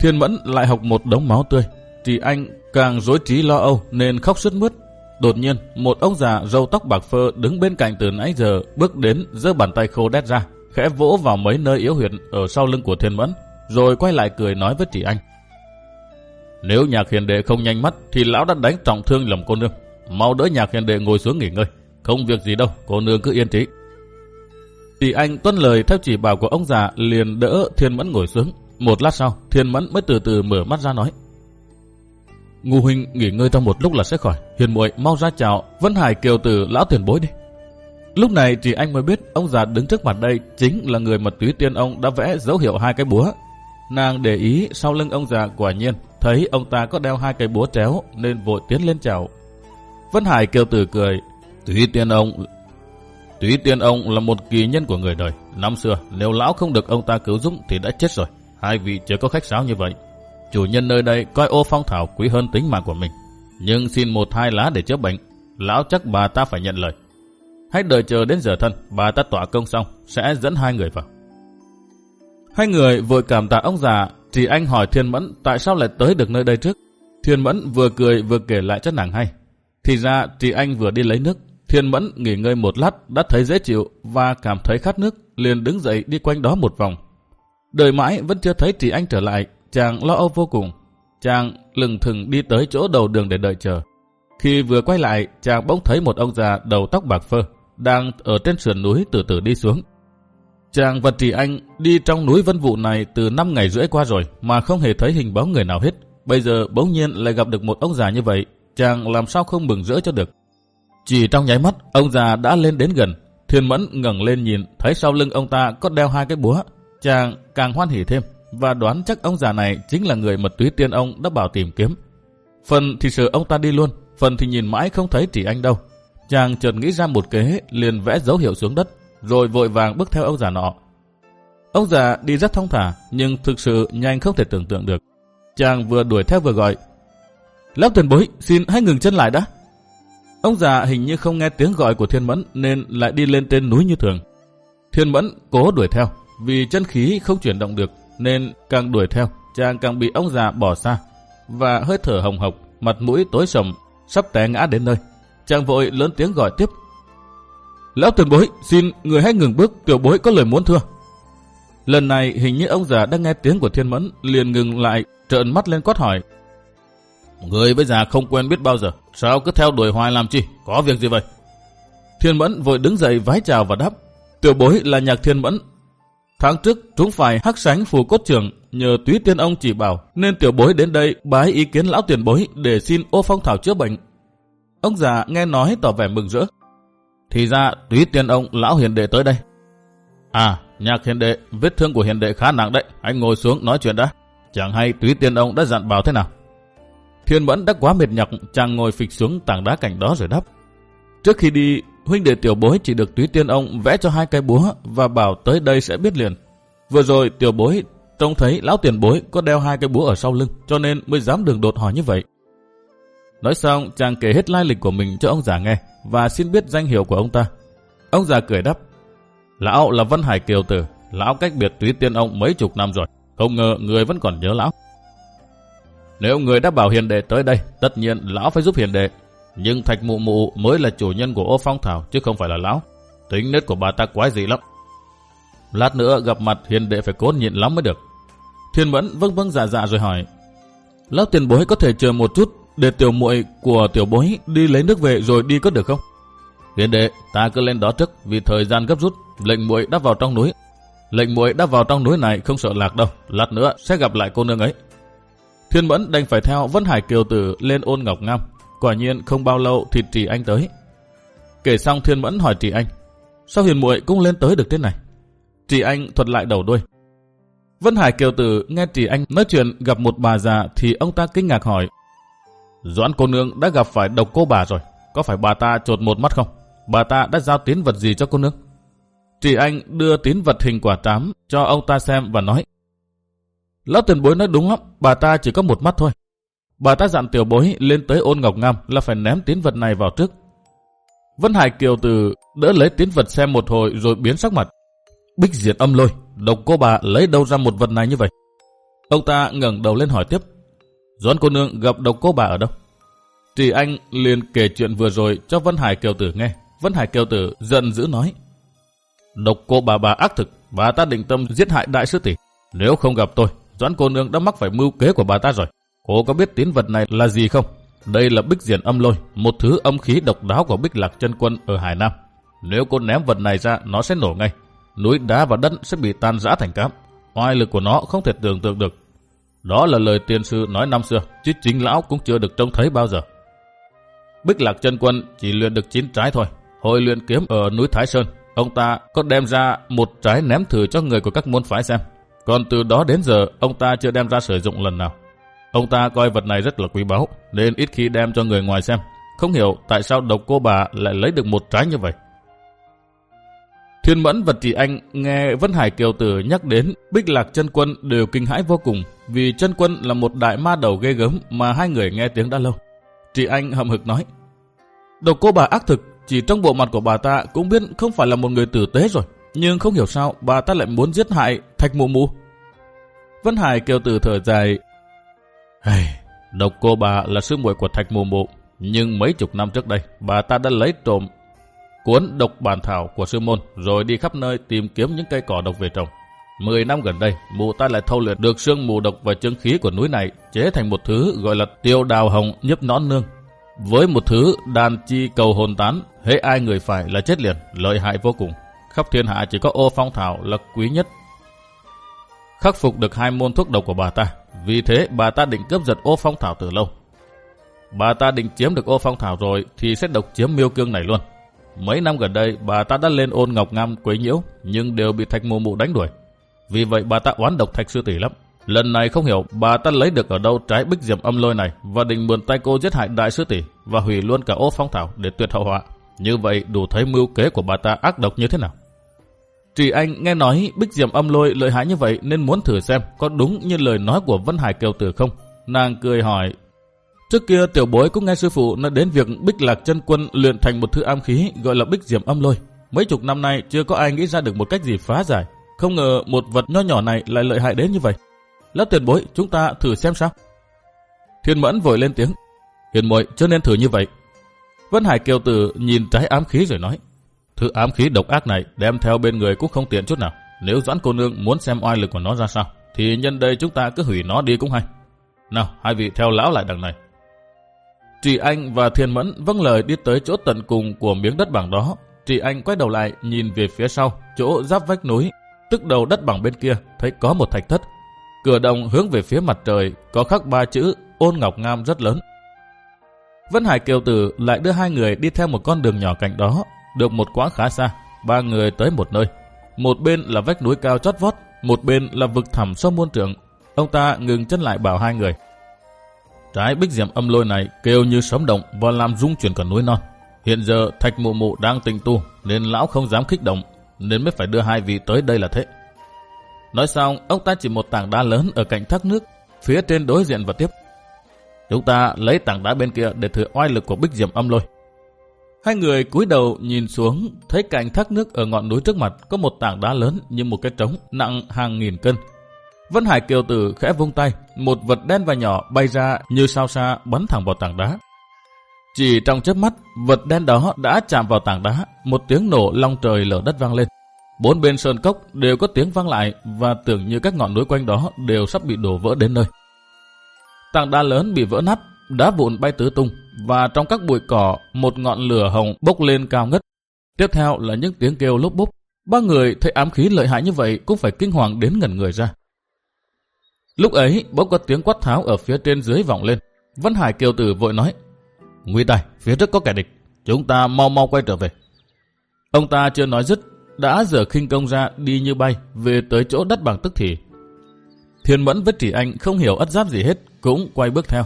Thiên mẫn lại học một đống máu tươi. Thì anh càng rối trí lo âu nên khóc sướt mướt. Đột nhiên, một ông già râu tóc bạc phơ đứng bên cạnh từ nãy giờ bước đến giơ bàn tay khô đét ra, khẽ vỗ vào mấy nơi yếu huyệt ở sau lưng của thiên mẫn, rồi quay lại cười nói với chị anh. Nếu nhạc hiền đệ không nhanh mắt thì lão đã đánh trọng thương lầm cô nương. Mau đỡ nhạc hiền đệ ngồi xuống nghỉ ngơi. Không việc gì đâu, cô nương cứ yên trí. Chị anh tuân lời theo chỉ bảo của ông già liền đỡ thiên mẫn ngồi xuống. Một lát sau, thiên mẫn mới từ từ mở mắt ra nói. Ngô huynh nghỉ ngơi trong một lúc là sẽ khỏi. Hiền muội mau ra chào, Vân Hải kiều từ lão tiền bối đi. Lúc này thì anh mới biết ông già đứng trước mặt đây chính là người mà túy tiên ông đã vẽ dấu hiệu hai cái búa. Nàng để ý sau lưng ông già quả nhiên thấy ông ta có đeo hai cây búa tréo nên vội tiến lên chào. Vân Hải kêu từ cười, túy tiên ông túy tiên ông là một kỳ nhân của người đời. Năm xưa nếu lão không được ông ta cứu giúp thì đã chết rồi. Hai vị chưa có khách sáo như vậy. Chủ nhân nơi đây coi ô phong thảo quý hơn tính mạng của mình. Nhưng xin một hai lá để chữa bệnh, lão chắc bà ta phải nhận lời. Hãy đợi chờ đến giờ thân, bà ta tỏa công xong, sẽ dẫn hai người vào. Hai người vội cảm tạ ông già, thì anh hỏi Thiên Mẫn tại sao lại tới được nơi đây trước. Thiên Mẫn vừa cười vừa kể lại cho nàng hay. Thì ra thì anh vừa đi lấy nước, Thiên Mẫn nghỉ ngơi một lát đã thấy dễ chịu và cảm thấy khát nước, liền đứng dậy đi quanh đó một vòng. Đợi mãi vẫn chưa thấy chị anh trở lại, chàng lo âu vô cùng. Chàng lừng thừng đi tới chỗ đầu đường để đợi chờ. Khi vừa quay lại, chàng bỗng thấy một ông già đầu tóc bạc phơ, đang ở trên sườn núi từ từ đi xuống. Chàng và chị anh đi trong núi vân vụ này từ 5 ngày rưỡi qua rồi mà không hề thấy hình bóng người nào hết. Bây giờ bỗng nhiên lại gặp được một ông già như vậy, chàng làm sao không mừng rỡ cho được. Chỉ trong nháy mắt, ông già đã lên đến gần. Thiên Mẫn ngẩng lên nhìn, thấy sau lưng ông ta có đeo hai cái búa. Chàng càng hoan hỉ thêm và đoán chắc ông già này chính là người mà túy tiên ông đã bảo tìm kiếm. Phần thì sợ ông ta đi luôn, phần thì nhìn mãi không thấy chỉ anh đâu. Chàng chợt nghĩ ra một kế, liền vẽ dấu hiệu xuống đất, rồi vội vàng bước theo ông già nọ. Ông già đi rất thông thả, nhưng thực sự nhanh không thể tưởng tượng được. Chàng vừa đuổi theo vừa gọi. Lão tiền bối, xin hãy ngừng chân lại đã. Ông già hình như không nghe tiếng gọi của Thiên Mẫn nên lại đi lên trên núi như thường. Thiên Mẫn cố đuổi theo, vì chân khí không chuyển động được nên càng đuổi theo, chàng càng bị ông già bỏ xa và hơi thở hồng hộc, mặt mũi tối sầm, sắp té ngã đến nơi. Chàng vội lớn tiếng gọi tiếp. Lão tiền bối, xin người hãy ngừng bước, tiểu bối có lời muốn thưa. Lần này hình như ông già đang nghe tiếng của thiên mẫn, liền ngừng lại, trợn mắt lên quát hỏi. Người với già không quen biết bao giờ, sao cứ theo đuổi hoài làm chi, có việc gì vậy? Thiên mẫn vội đứng dậy vái chào và đáp. Tiểu bối là nhạc thiên mẫn. Tháng trước chúng phải hắc sánh phù cốt trưởng nhờ túy tiên ông chỉ bảo nên tiểu bối đến đây bái ý kiến lão tiền bối để xin ô phong thảo chữa bệnh. Ông già nghe nói tỏ vẻ mừng rỡ. Thì ra túy tiên ông lão hiền đệ tới đây. À, nhạc hiền đệ, vết thương của hiền đệ khá nặng đấy. Anh ngồi xuống nói chuyện đã. Chẳng hay túy tiên ông đã dặn bảo thế nào. Thiên Mẫn đã quá mệt nhọc, chàng ngồi phịch xuống tảng đá cạnh đó rồi đáp. Trước khi đi, huynh đệ tiểu bối chỉ được túy tiên ông vẽ cho hai cái búa và bảo tới đây sẽ biết liền. Vừa rồi tiểu bối trông thấy lão tiền bối có đeo hai cái búa ở sau lưng cho nên mới dám đường đột hỏi như vậy. Nói xong, chàng kể hết lai lịch của mình cho ông già nghe và xin biết danh hiệu của ông ta. Ông già cười đáp, Lão là Vân Hải Kiều Tử, lão cách biệt túy tiên ông mấy chục năm rồi, không ngờ người vẫn còn nhớ lão. Nếu người đã bảo hiền đệ tới đây, tất nhiên lão phải giúp hiền đệ. Nhưng thạch mụ mụ mới là chủ nhân của ô phong thảo chứ không phải là lão. Tính nết của bà ta quái dị lắm. Lát nữa gặp mặt hiền đệ phải cố nhịn lắm mới được. Thiên Mẫn vâng vâng dạ dạ rồi hỏi. Lão tiền bối có thể chờ một chút để tiểu muội của tiểu bối đi lấy nước về rồi đi có được không? Hiền đệ, ta cứ lên đó trước vì thời gian gấp rút. Lệnh muội đã vào trong núi. Lệnh muội đã vào trong núi này không sợ lạc đâu. Lát nữa sẽ gặp lại cô nương ấy. Thiên Mẫn đành phải theo Vân Hải Kiều Tử lên ôn ngọc ngam. Quả nhiên không bao lâu thì Trì Anh tới. Kể xong Thiên Mẫn hỏi Trì Anh. Sao hiền muội cũng lên tới được thế này? Trì Anh thuật lại đầu đuôi. Vân Hải Kiều Tử nghe Trì Anh nói chuyện gặp một bà già thì ông ta kinh ngạc hỏi. Doãn cô nương đã gặp phải độc cô bà rồi. có phải bà ta trột một mắt không? Bà ta đã giao tín vật gì cho cô nương? Trì Anh đưa tín vật hình quả trám cho ông ta xem và nói. Lão tiền bối nói đúng lắm, bà ta chỉ có một mắt thôi. Bà ta dặn tiểu bối lên tới ôn ngọc ngam là phải ném tín vật này vào trước. Vân Hải Kiều Từ đỡ lấy tín vật xem một hồi rồi biến sắc mặt. Bích diệt âm lôi, độc cô bà lấy đâu ra một vật này như vậy? Ông ta ngẩng đầu lên hỏi tiếp. Doãn cô nương gặp độc cô bà ở đâu? Trì Anh liền kể chuyện vừa rồi cho Vân Hải Kiều Tử nghe. Vân Hải Kiều Tử giận dữ nói. Độc cô bà bà ác thực, bà ta định tâm giết hại đại sư tỷ. Nếu không gặp tôi, Doãn cô nương đã mắc phải mưu kế của bà ta rồi. Cô có biết tín vật này là gì không? Đây là bích diển âm lôi, một thứ âm khí độc đáo của bích lạc chân quân ở Hải Nam. Nếu cô ném vật này ra, nó sẽ nổ ngay. Núi đá và đất sẽ bị tan rã thành cám. Oai lực của nó không thể tưởng tượng được. Đó là lời tiên sư nói năm xưa, chứ chính lão cũng chưa được trông thấy bao giờ. Bích lạc chân quân chỉ luyện được 9 trái thôi. Hồi luyện kiếm ở núi Thái Sơn, ông ta có đem ra một trái ném thử cho người của các môn phái xem. Còn từ đó đến giờ, ông ta chưa đem ra sử dụng lần nào. Ông ta coi vật này rất là quý báu, nên ít khi đem cho người ngoài xem. Không hiểu tại sao độc cô bà lại lấy được một trái như vậy. Thiên Mẫn và Trị Anh nghe Vân Hải Kiều Tử nhắc đến Bích Lạc chân Quân đều kinh hãi vô cùng vì chân Quân là một đại ma đầu ghê gớm mà hai người nghe tiếng đã lâu. Trị Anh hậm hực nói Độc cô bà ác thực chỉ trong bộ mặt của bà ta cũng biết không phải là một người tử tế rồi nhưng không hiểu sao bà ta lại muốn giết hại Thạch Mù Mù. Vân Hải Kiều Tử thở dài Hey, độc cô bà là sư muội của Thạch Mù Mù nhưng mấy chục năm trước đây bà ta đã lấy trộm cuốn độc bản thảo của sư môn rồi đi khắp nơi tìm kiếm những cây cỏ độc về trồng. Mười năm gần đây, mụ ta lại thâu luyện được xương mù độc và chứng khí của núi này chế thành một thứ gọi là tiêu đào hồng nhấp nón nương. Với một thứ đàn chi cầu hồn tán, hễ ai người phải là chết liền, lợi hại vô cùng. Khắp thiên hạ chỉ có ô phong thảo là quý nhất. Khắc phục được hai môn thuốc độc của bà ta, vì thế bà ta định cướp giật ô phong thảo từ lâu. Bà ta định chiếm được ô phong thảo rồi thì sẽ độc chiếm miêu cương này luôn. Mấy năm gần đây, bà ta đã lên ôn ngọc ngam quấy nhiễu, nhưng đều bị thạch mù mụ đánh đuổi. Vì vậy bà ta oán độc thạch sư tỷ lắm. Lần này không hiểu bà ta lấy được ở đâu trái bích diệm âm lôi này và định mượn tay cô giết hại đại sư tỷ và hủy luôn cả ô phong thảo để tuyệt hậu họa. Như vậy đủ thấy mưu kế của bà ta ác độc như thế nào. Trì Anh nghe nói bích diệm âm lôi lợi hại như vậy nên muốn thử xem có đúng như lời nói của Vân Hải Kiều Tử không. Nàng cười hỏi, Trước kia tiểu bối cũng nghe sư phụ nói đến việc bích lạc chân quân luyện thành một thứ am khí gọi là bích diệm âm lôi. Mấy chục năm nay chưa có ai nghĩ ra được một cách gì phá giải. Không ngờ một vật nho nhỏ này lại lợi hại đến như vậy. Lớp tiền bối, chúng ta thử xem sao. Thiên mẫn vội lên tiếng. Hiền muội cho nên thử như vậy. Vân Hải Kiều Tử nhìn trái ám khí rồi nói. Thứ ám khí độc ác này đem theo bên người cũng không tiện chút nào. Nếu Doãn cô nương muốn xem oai lực của nó ra sao, thì nhân đây chúng ta cứ hủy nó đi cũng hay. Nào, hai vị theo lão lại đằng này. Trì Anh và Thiên Mẫn vâng lời đi tới chỗ tận cùng của miếng đất bằng đó. Trì Anh quay đầu lại nhìn về phía sau, chỗ giáp vách núi, tức đầu đất bằng bên kia, thấy có một thạch thất. Cửa đồng hướng về phía mặt trời, có khắc ba chữ ôn ngọc ngam rất lớn. Vân Hải Kiều Tử lại đưa hai người đi theo một con đường nhỏ cạnh đó, được một quãng khá xa, ba người tới một nơi. Một bên là vách núi cao chót vót, một bên là vực thẳm sâu muôn trượng. Ông ta ngừng chân lại bảo hai người. Trái bích diệm âm lôi này kêu như sấm động và làm rung chuyển cả núi non. Hiện giờ thạch mụ mụ đang tịnh tu nên lão không dám kích động nên mới phải đưa hai vị tới đây là thế. Nói xong, ông ta chỉ một tảng đá lớn ở cạnh thác nước, phía trên đối diện và tiếp. Chúng ta lấy tảng đá bên kia để thử oai lực của bích diệm âm lôi. Hai người cúi đầu nhìn xuống, thấy cạnh thác nước ở ngọn núi trước mặt có một tảng đá lớn như một cái trống nặng hàng nghìn cân. Vân Hải Kiều Tử khẽ vung tay, một vật đen và nhỏ bay ra như sao xa bắn thẳng vào tảng đá. Chỉ trong chớp mắt, vật đen đó đã chạm vào tảng đá, một tiếng nổ long trời lở đất vang lên. Bốn bên sơn cốc đều có tiếng vang lại và tưởng như các ngọn núi quanh đó đều sắp bị đổ vỡ đến nơi. Tảng đá lớn bị vỡ nát, đá vụn bay tứ tung và trong các bụi cỏ một ngọn lửa hồng bốc lên cao ngất. Tiếp theo là những tiếng kêu lốp bốp. Ba người thấy ám khí lợi hại như vậy cũng phải kinh hoàng đến ngẩn người ra. Lúc ấy bỗng có tiếng quát tháo ở phía trên dưới vọng lên. Vân Hải Kiều Tử vội nói, Nguy tài, phía trước có kẻ địch, chúng ta mau mau quay trở về. Ông ta chưa nói dứt, đã dở khinh công ra đi như bay về tới chỗ đất bằng tức thì. Thiên Mẫn với Trì Anh không hiểu ất giáp gì hết, cũng quay bước theo.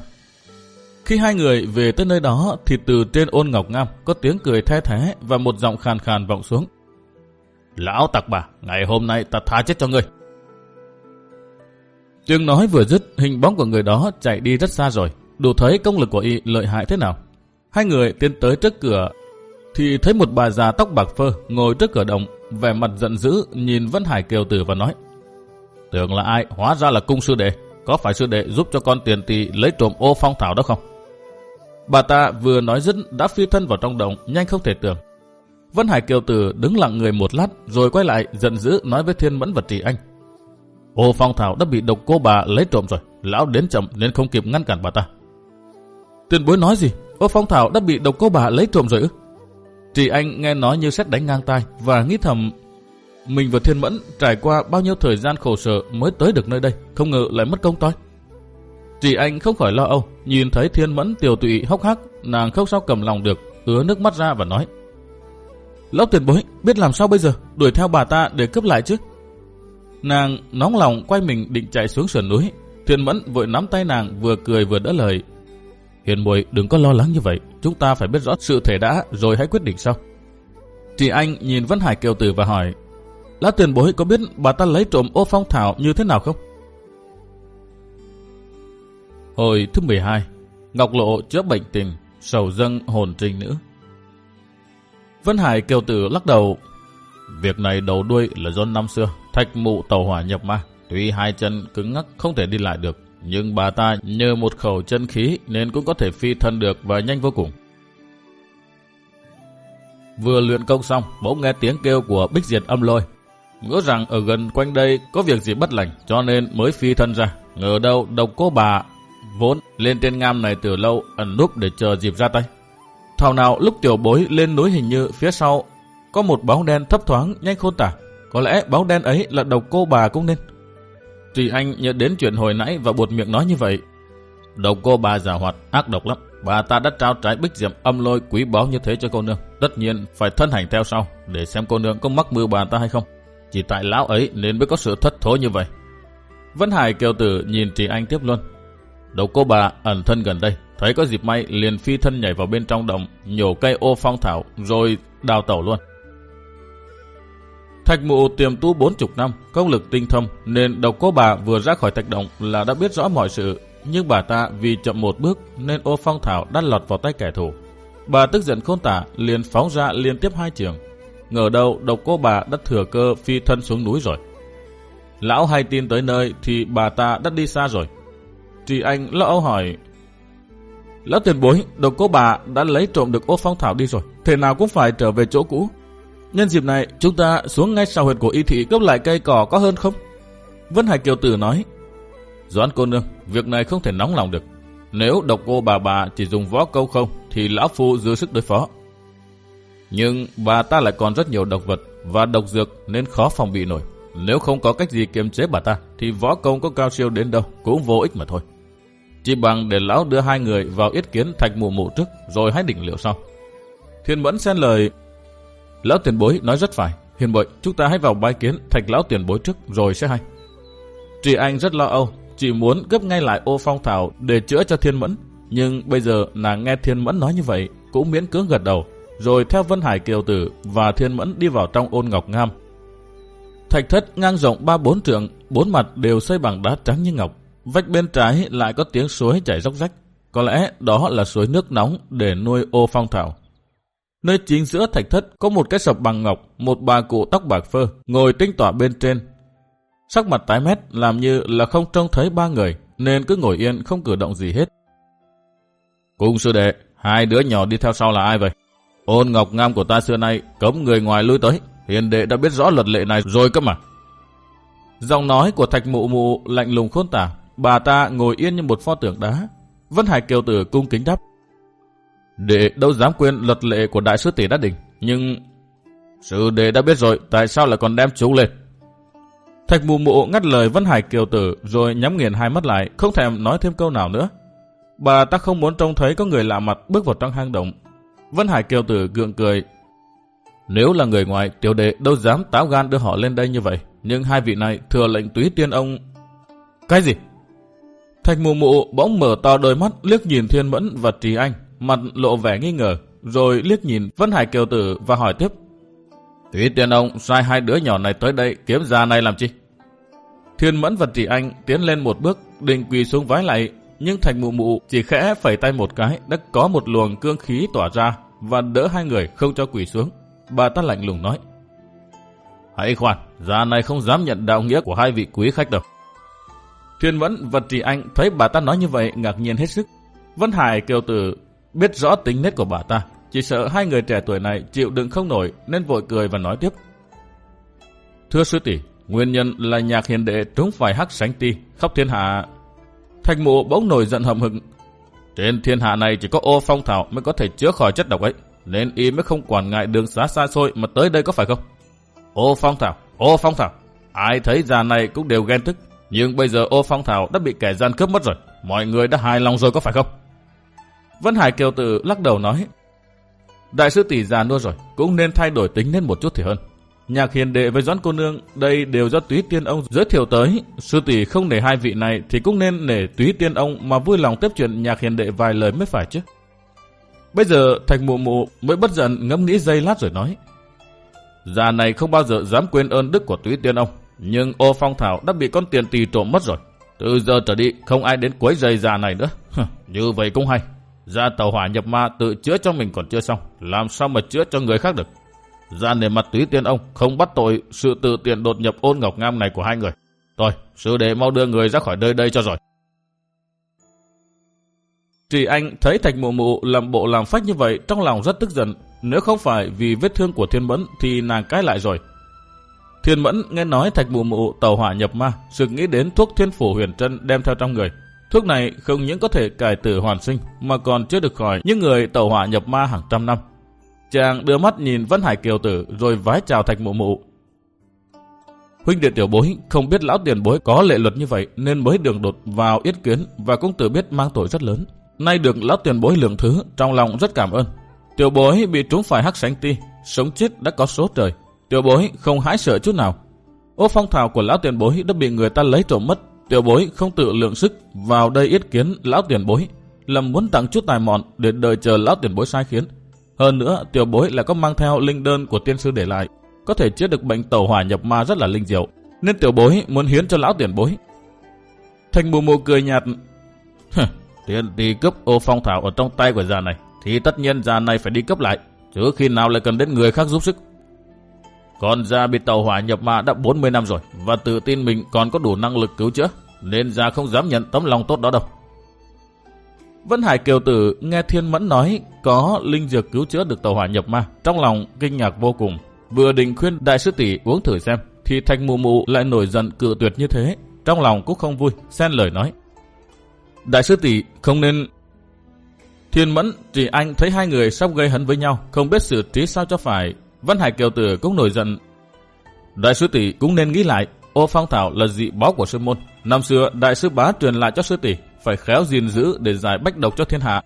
Khi hai người về tới nơi đó thì từ trên ôn ngọc ngam có tiếng cười the thế và một giọng khàn khàn vọng xuống. Lão tặc bà, ngày hôm nay ta tha chết cho ngươi. Tiếng nói vừa dứt, hình bóng của người đó chạy đi rất xa rồi, đủ thấy công lực của y lợi hại thế nào. Hai người tiến tới trước cửa, thì thấy một bà già tóc bạc phơ ngồi trước cửa đồng, vẻ mặt giận dữ nhìn Vân Hải Kiều Tử và nói Tưởng là ai, hóa ra là cung sư đệ, có phải sư đệ giúp cho con tiền tỷ lấy trộm ô phong thảo đó không? Bà ta vừa nói dứt đã phi thân vào trong động, nhanh không thể tưởng. Vân Hải Kiều Tử đứng lặng người một lát, rồi quay lại giận dữ nói với Thiên Mẫn và Trì Anh. Ô phong thảo đã bị độc cô bà lấy trộm rồi, lão đến chậm nên không kịp ngăn cản bà ta. Tiền bối nói gì? Ô phong thảo đã bị độc cô bà lấy trộm rồi ư? Trì Anh nghe nói như xét đánh ngang tai và nghĩ thầm mình và Thiên Mẫn trải qua bao nhiêu thời gian khổ sở mới tới được nơi đây, không ngờ lại mất công toi. Chị Anh không khỏi lo âu, nhìn thấy Thiên Mẫn tiểu tụy hốc hác, nàng không sao cầm lòng được, ứa nước mắt ra và nói. Lão tiền bối, biết làm sao bây giờ, đuổi theo bà ta để cướp lại chứ? Nàng nóng lòng quay mình định chạy xuống sườn núi, Thiên Mẫn vội nắm tay nàng vừa cười vừa đỡ lời. Hiền bồi đừng có lo lắng như vậy, chúng ta phải biết rõ sự thể đã rồi hãy quyết định sau. Chị Anh nhìn Vân Hải Kiều Tử và hỏi, Lão tiền bối có biết bà ta lấy trộm ô phong thảo như thế nào không? Hồi thứ 12, Ngọc Lộ chữa bệnh tình, sầu dâng hồn trinh nữ. Vân Hải Kiều Tử lắc đầu, việc này đầu đuôi là do năm xưa, thạch mụ tàu hỏa nhập ma, tuy hai chân cứng ngắc không thể đi lại được, nhưng bà ta nhờ một khẩu chân khí nên cũng có thể phi thân được và nhanh vô cùng. Vừa luyện công xong, bỗng nghe tiếng kêu của bích diệt âm lôi. Ngỡ rằng ở gần quanh đây có việc gì bất lành cho nên mới phi thân ra. Ngờ đâu độc cô bà vốn lên trên ngam này từ lâu ẩn núp để chờ dịp ra tay. Thảo nào lúc tiểu bối lên núi hình như phía sau có một bóng đen thấp thoáng nhanh khôn tả. Có lẽ bóng đen ấy là độc cô bà cũng nên. Trì Anh nhớ đến chuyện hồi nãy và buột miệng nói như vậy. Độc cô bà giả hoạt, ác độc lắm. Bà ta đã trao trái bích diệm âm lôi quý báu như thế cho cô nương. Tất nhiên phải thân hành theo sau để xem cô nương có mắc mưu bà ta hay không. Chỉ tại lão ấy nên mới có sự thất thố như vậy. Vân Hải kiều tử nhìn Trì Anh tiếp luôn. Độc cô bà ẩn thân gần đây, thấy có dịp may liền phi thân nhảy vào bên trong đồng, nhổ cây ô phong thảo rồi đào tẩu luôn. Thạch mụ tiềm tu bốn chục năm, công lực tinh thâm nên độc cô bà vừa ra khỏi thạch động là đã biết rõ mọi sự. Nhưng bà ta vì chậm một bước nên ô phong thảo đã lọt vào tay kẻ thù. Bà tức giận khôn tả liền phóng ra liên tiếp hai trường. Ngờ đâu độc cô bà đã thừa cơ phi thân xuống núi rồi. Lão hay tin tới nơi thì bà ta đã đi xa rồi. Trì Anh lo âu hỏi Lão tiền bối, độc cô bà đã lấy trộm được ô phong thảo đi rồi. Thế nào cũng phải trở về chỗ cũ. Nhân dịp này, chúng ta xuống ngay sau huyệt của y thị cấp lại cây cỏ có hơn không? Vân Hải Kiều Tử nói, Doãn cô nương, việc này không thể nóng lòng được. Nếu độc cô bà bà chỉ dùng võ câu không, thì lão phu dư sức đối phó. Nhưng bà ta lại còn rất nhiều độc vật và độc dược nên khó phòng bị nổi. Nếu không có cách gì kiềm chế bà ta, thì võ công có cao siêu đến đâu cũng vô ích mà thôi. Chỉ bằng để lão đưa hai người vào yết kiến thạch mù mụ trước, rồi hãy định liệu sau. Thiên Mẫn xen lời Lão tiền bối nói rất phải. Hiền bội, chúng ta hãy vào bái kiến thạch lão tiền bối trước rồi sẽ hay. Trì Anh rất lo âu, chỉ muốn gấp ngay lại ô phong thảo để chữa cho thiên mẫn. Nhưng bây giờ nàng nghe thiên mẫn nói như vậy, cũng miễn cưỡng gật đầu, rồi theo Vân Hải Kiều Tử và thiên mẫn đi vào trong ôn ngọc ngam. Thạch thất ngang rộng ba bốn trượng, bốn mặt đều xây bằng đá trắng như ngọc. Vách bên trái lại có tiếng suối chảy róc rách. Có lẽ đó là suối nước nóng để nuôi ô phong thảo. Nơi chính giữa thạch thất có một cái sập bằng ngọc, một bà cụ tóc bạc phơ, ngồi tinh tỏa bên trên. Sắc mặt tái mét làm như là không trông thấy ba người, nên cứ ngồi yên không cử động gì hết. Cung sư đệ, hai đứa nhỏ đi theo sau là ai vậy? Ôn ngọc ngam của ta xưa nay cấm người ngoài lui tới, hiền đệ đã biết rõ luật lệ này rồi cơ mà. Giọng nói của thạch mụ mụ lạnh lùng khôn tả, bà ta ngồi yên như một pho tượng đá. Vân Hải Kiều Tử cung kính đáp. Đệ đâu dám quên luật lệ của đại sứ tỷ đã định, nhưng sư đệ đã biết rồi, tại sao lại còn đem chúng lên? Thạch mù mụ ngắt lời Vân Hải Kiều Tử rồi nhắm nghiền hai mắt lại, không thèm nói thêm câu nào nữa. Bà ta không muốn trông thấy có người lạ mặt bước vào trong hang động. Vân Hải Kiều Tử gượng cười. Nếu là người ngoài, tiểu đệ đâu dám táo gan đưa họ lên đây như vậy. Nhưng hai vị này thừa lệnh túy tiên ông... Cái gì? Thạch mụ mụ bỗng mở to đôi mắt liếc nhìn Thiên Mẫn và Trí Anh, mặt lộ vẻ nghi ngờ, rồi liếc nhìn Vân Hải Kiều Tử và hỏi tiếp. Thúy Tiên ông sai hai đứa nhỏ này tới đây kiếm già này làm chi? Thiên Mẫn và Trí Anh tiến lên một bước, định quỳ xuống vái lại, nhưng Thạch mụ mụ chỉ khẽ phẩy tay một cái đã có một luồng cương khí tỏa ra và đỡ hai người không cho quỳ xuống. Bà ta lạnh lùng nói. Hãy khoan, già này không dám nhận đạo nghĩa của hai vị quý khách đâu. Thiên Mẫn và Trì Anh thấy bà ta nói như vậy ngạc nhiên hết sức. Vân Hải kêu từ biết rõ tính nết của bà ta, chỉ sợ hai người trẻ tuổi này chịu đựng không nổi nên vội cười và nói tiếp. Thưa sư tỷ, nguyên nhân là nhạc hiền đệ trúng phải hắc sánh ti, khóc thiên hạ. Thạch mụ bỗng nổi giận hầm hực. Trên thiên hạ này chỉ có ô phong thảo mới có thể chữa khỏi chất độc ấy, nên y mới không quản ngại đường xá xa xôi mà tới đây có phải không? Ô phong thảo, ô phong thảo, ai thấy già này cũng đều ghen tức. Nhưng bây giờ ô phong thảo đã bị kẻ gian cướp mất rồi. Mọi người đã hài lòng rồi có phải không? Vân Hải Kiều Tự lắc đầu nói. Đại sư tỷ già nua rồi, cũng nên thay đổi tính lên một chút thì hơn. Nhạc hiền đệ với doãn cô nương, đây đều do túy tiên ông giới thiệu tới. Sư tỷ không nể hai vị này thì cũng nên nể túy tiên ông mà vui lòng tiếp chuyện nhạc hiền đệ vài lời mới phải chứ. Bây giờ thạch mụ mụ mới bất giận ngẫm nghĩ giây lát rồi nói. Già này không bao giờ dám quên ơn đức của túy tiên ông. Nhưng ô phong thảo đã bị con tiền tỳ trộm mất rồi. Từ giờ trở đi không ai đến quấy giày già này nữa. Như vậy cũng hay. Ra tàu hỏa nhập ma tự chữa cho mình còn chưa xong. Làm sao mà chữa cho người khác được. Ra nề mặt túy tiên ông không bắt tội sự tự tiện đột nhập ôn ngọc ngam này của hai người. Thôi, sư đệ mau đưa người ra khỏi nơi đây cho rồi. Trì anh thấy thạch mụ mụ làm bộ làm phách như vậy trong lòng rất tức giận. Nếu không phải vì vết thương của thiên Mẫn thì nàng cãi lại rồi. Thiên Mẫn nghe nói thạch mụ mụ tàu hỏa nhập ma, sực nghĩ đến thuốc thiên phủ huyền trân đem theo trong người. Thuốc này không những có thể cải tử hoàn sinh mà còn chưa được khỏi những người tàu hỏa nhập ma hàng trăm năm. Chàng đưa mắt nhìn Vân Hải Kiều Tử rồi vái chào thạch mụ mụ. Huynh đệ tiểu bối không biết lão tiền bối có lệ luật như vậy nên mới đường đột vào yết kiến và cũng tự biết mang tội rất lớn. Nay được lão tiền bối lượng thứ trong lòng rất cảm ơn. Tiểu bối bị trúng phải hắc sánh ti, sống chết đã có số trời. Tiểu bối không hãi sợ chút nào. Ô phong thảo của lão tiền bối đã bị người ta lấy trộm mất. Tiểu bối không tự lượng sức vào đây yết kiến lão tiền bối. Lầm muốn tặng chút tài mọn để đợi chờ lão tiền bối sai khiến. Hơn nữa, tiểu bối lại có mang theo linh đơn của tiên sư để lại. Có thể chữa được bệnh tẩu hỏa nhập ma rất là linh diệu. Nên tiểu bối muốn hiến cho lão tiền bối. Thành mù mù cười nhạt. Tiền đi cướp ô phong thảo ở trong tay của già này. Thì tất nhiên già này phải đi cấp lại. Chứ khi nào lại cần đến người khác giúp sức. Còn Gia bị tàu hỏa nhập ma đã 40 năm rồi và tự tin mình còn có đủ năng lực cứu chữa, nên Gia không dám nhận tấm lòng tốt đó đâu. Vân Hải Kiều Tử nghe Thiên Mẫn nói có linh dược cứu chữa được tàu hỏa nhập ma, trong lòng kinh ngạc vô cùng. Vừa định khuyên đại sư tỷ uống thử xem, thì Thạch Mù Mù lại nổi giận cự tuyệt như thế, trong lòng cũng không vui, xen lời nói. Đại sư tỷ không nên... Thiên Mẫn chỉ anh thấy hai người sắp gây hấn với nhau, không biết xử trí sao cho phải, Văn Hải Kiều Tử cũng nổi giận. Đại sư tỷ cũng nên nghĩ lại, ô phong thảo là dị báo của sư môn. Năm xưa, đại sư bá truyền lại cho sư tỷ phải khéo gìn giữ để giải bách độc cho thiên hạ.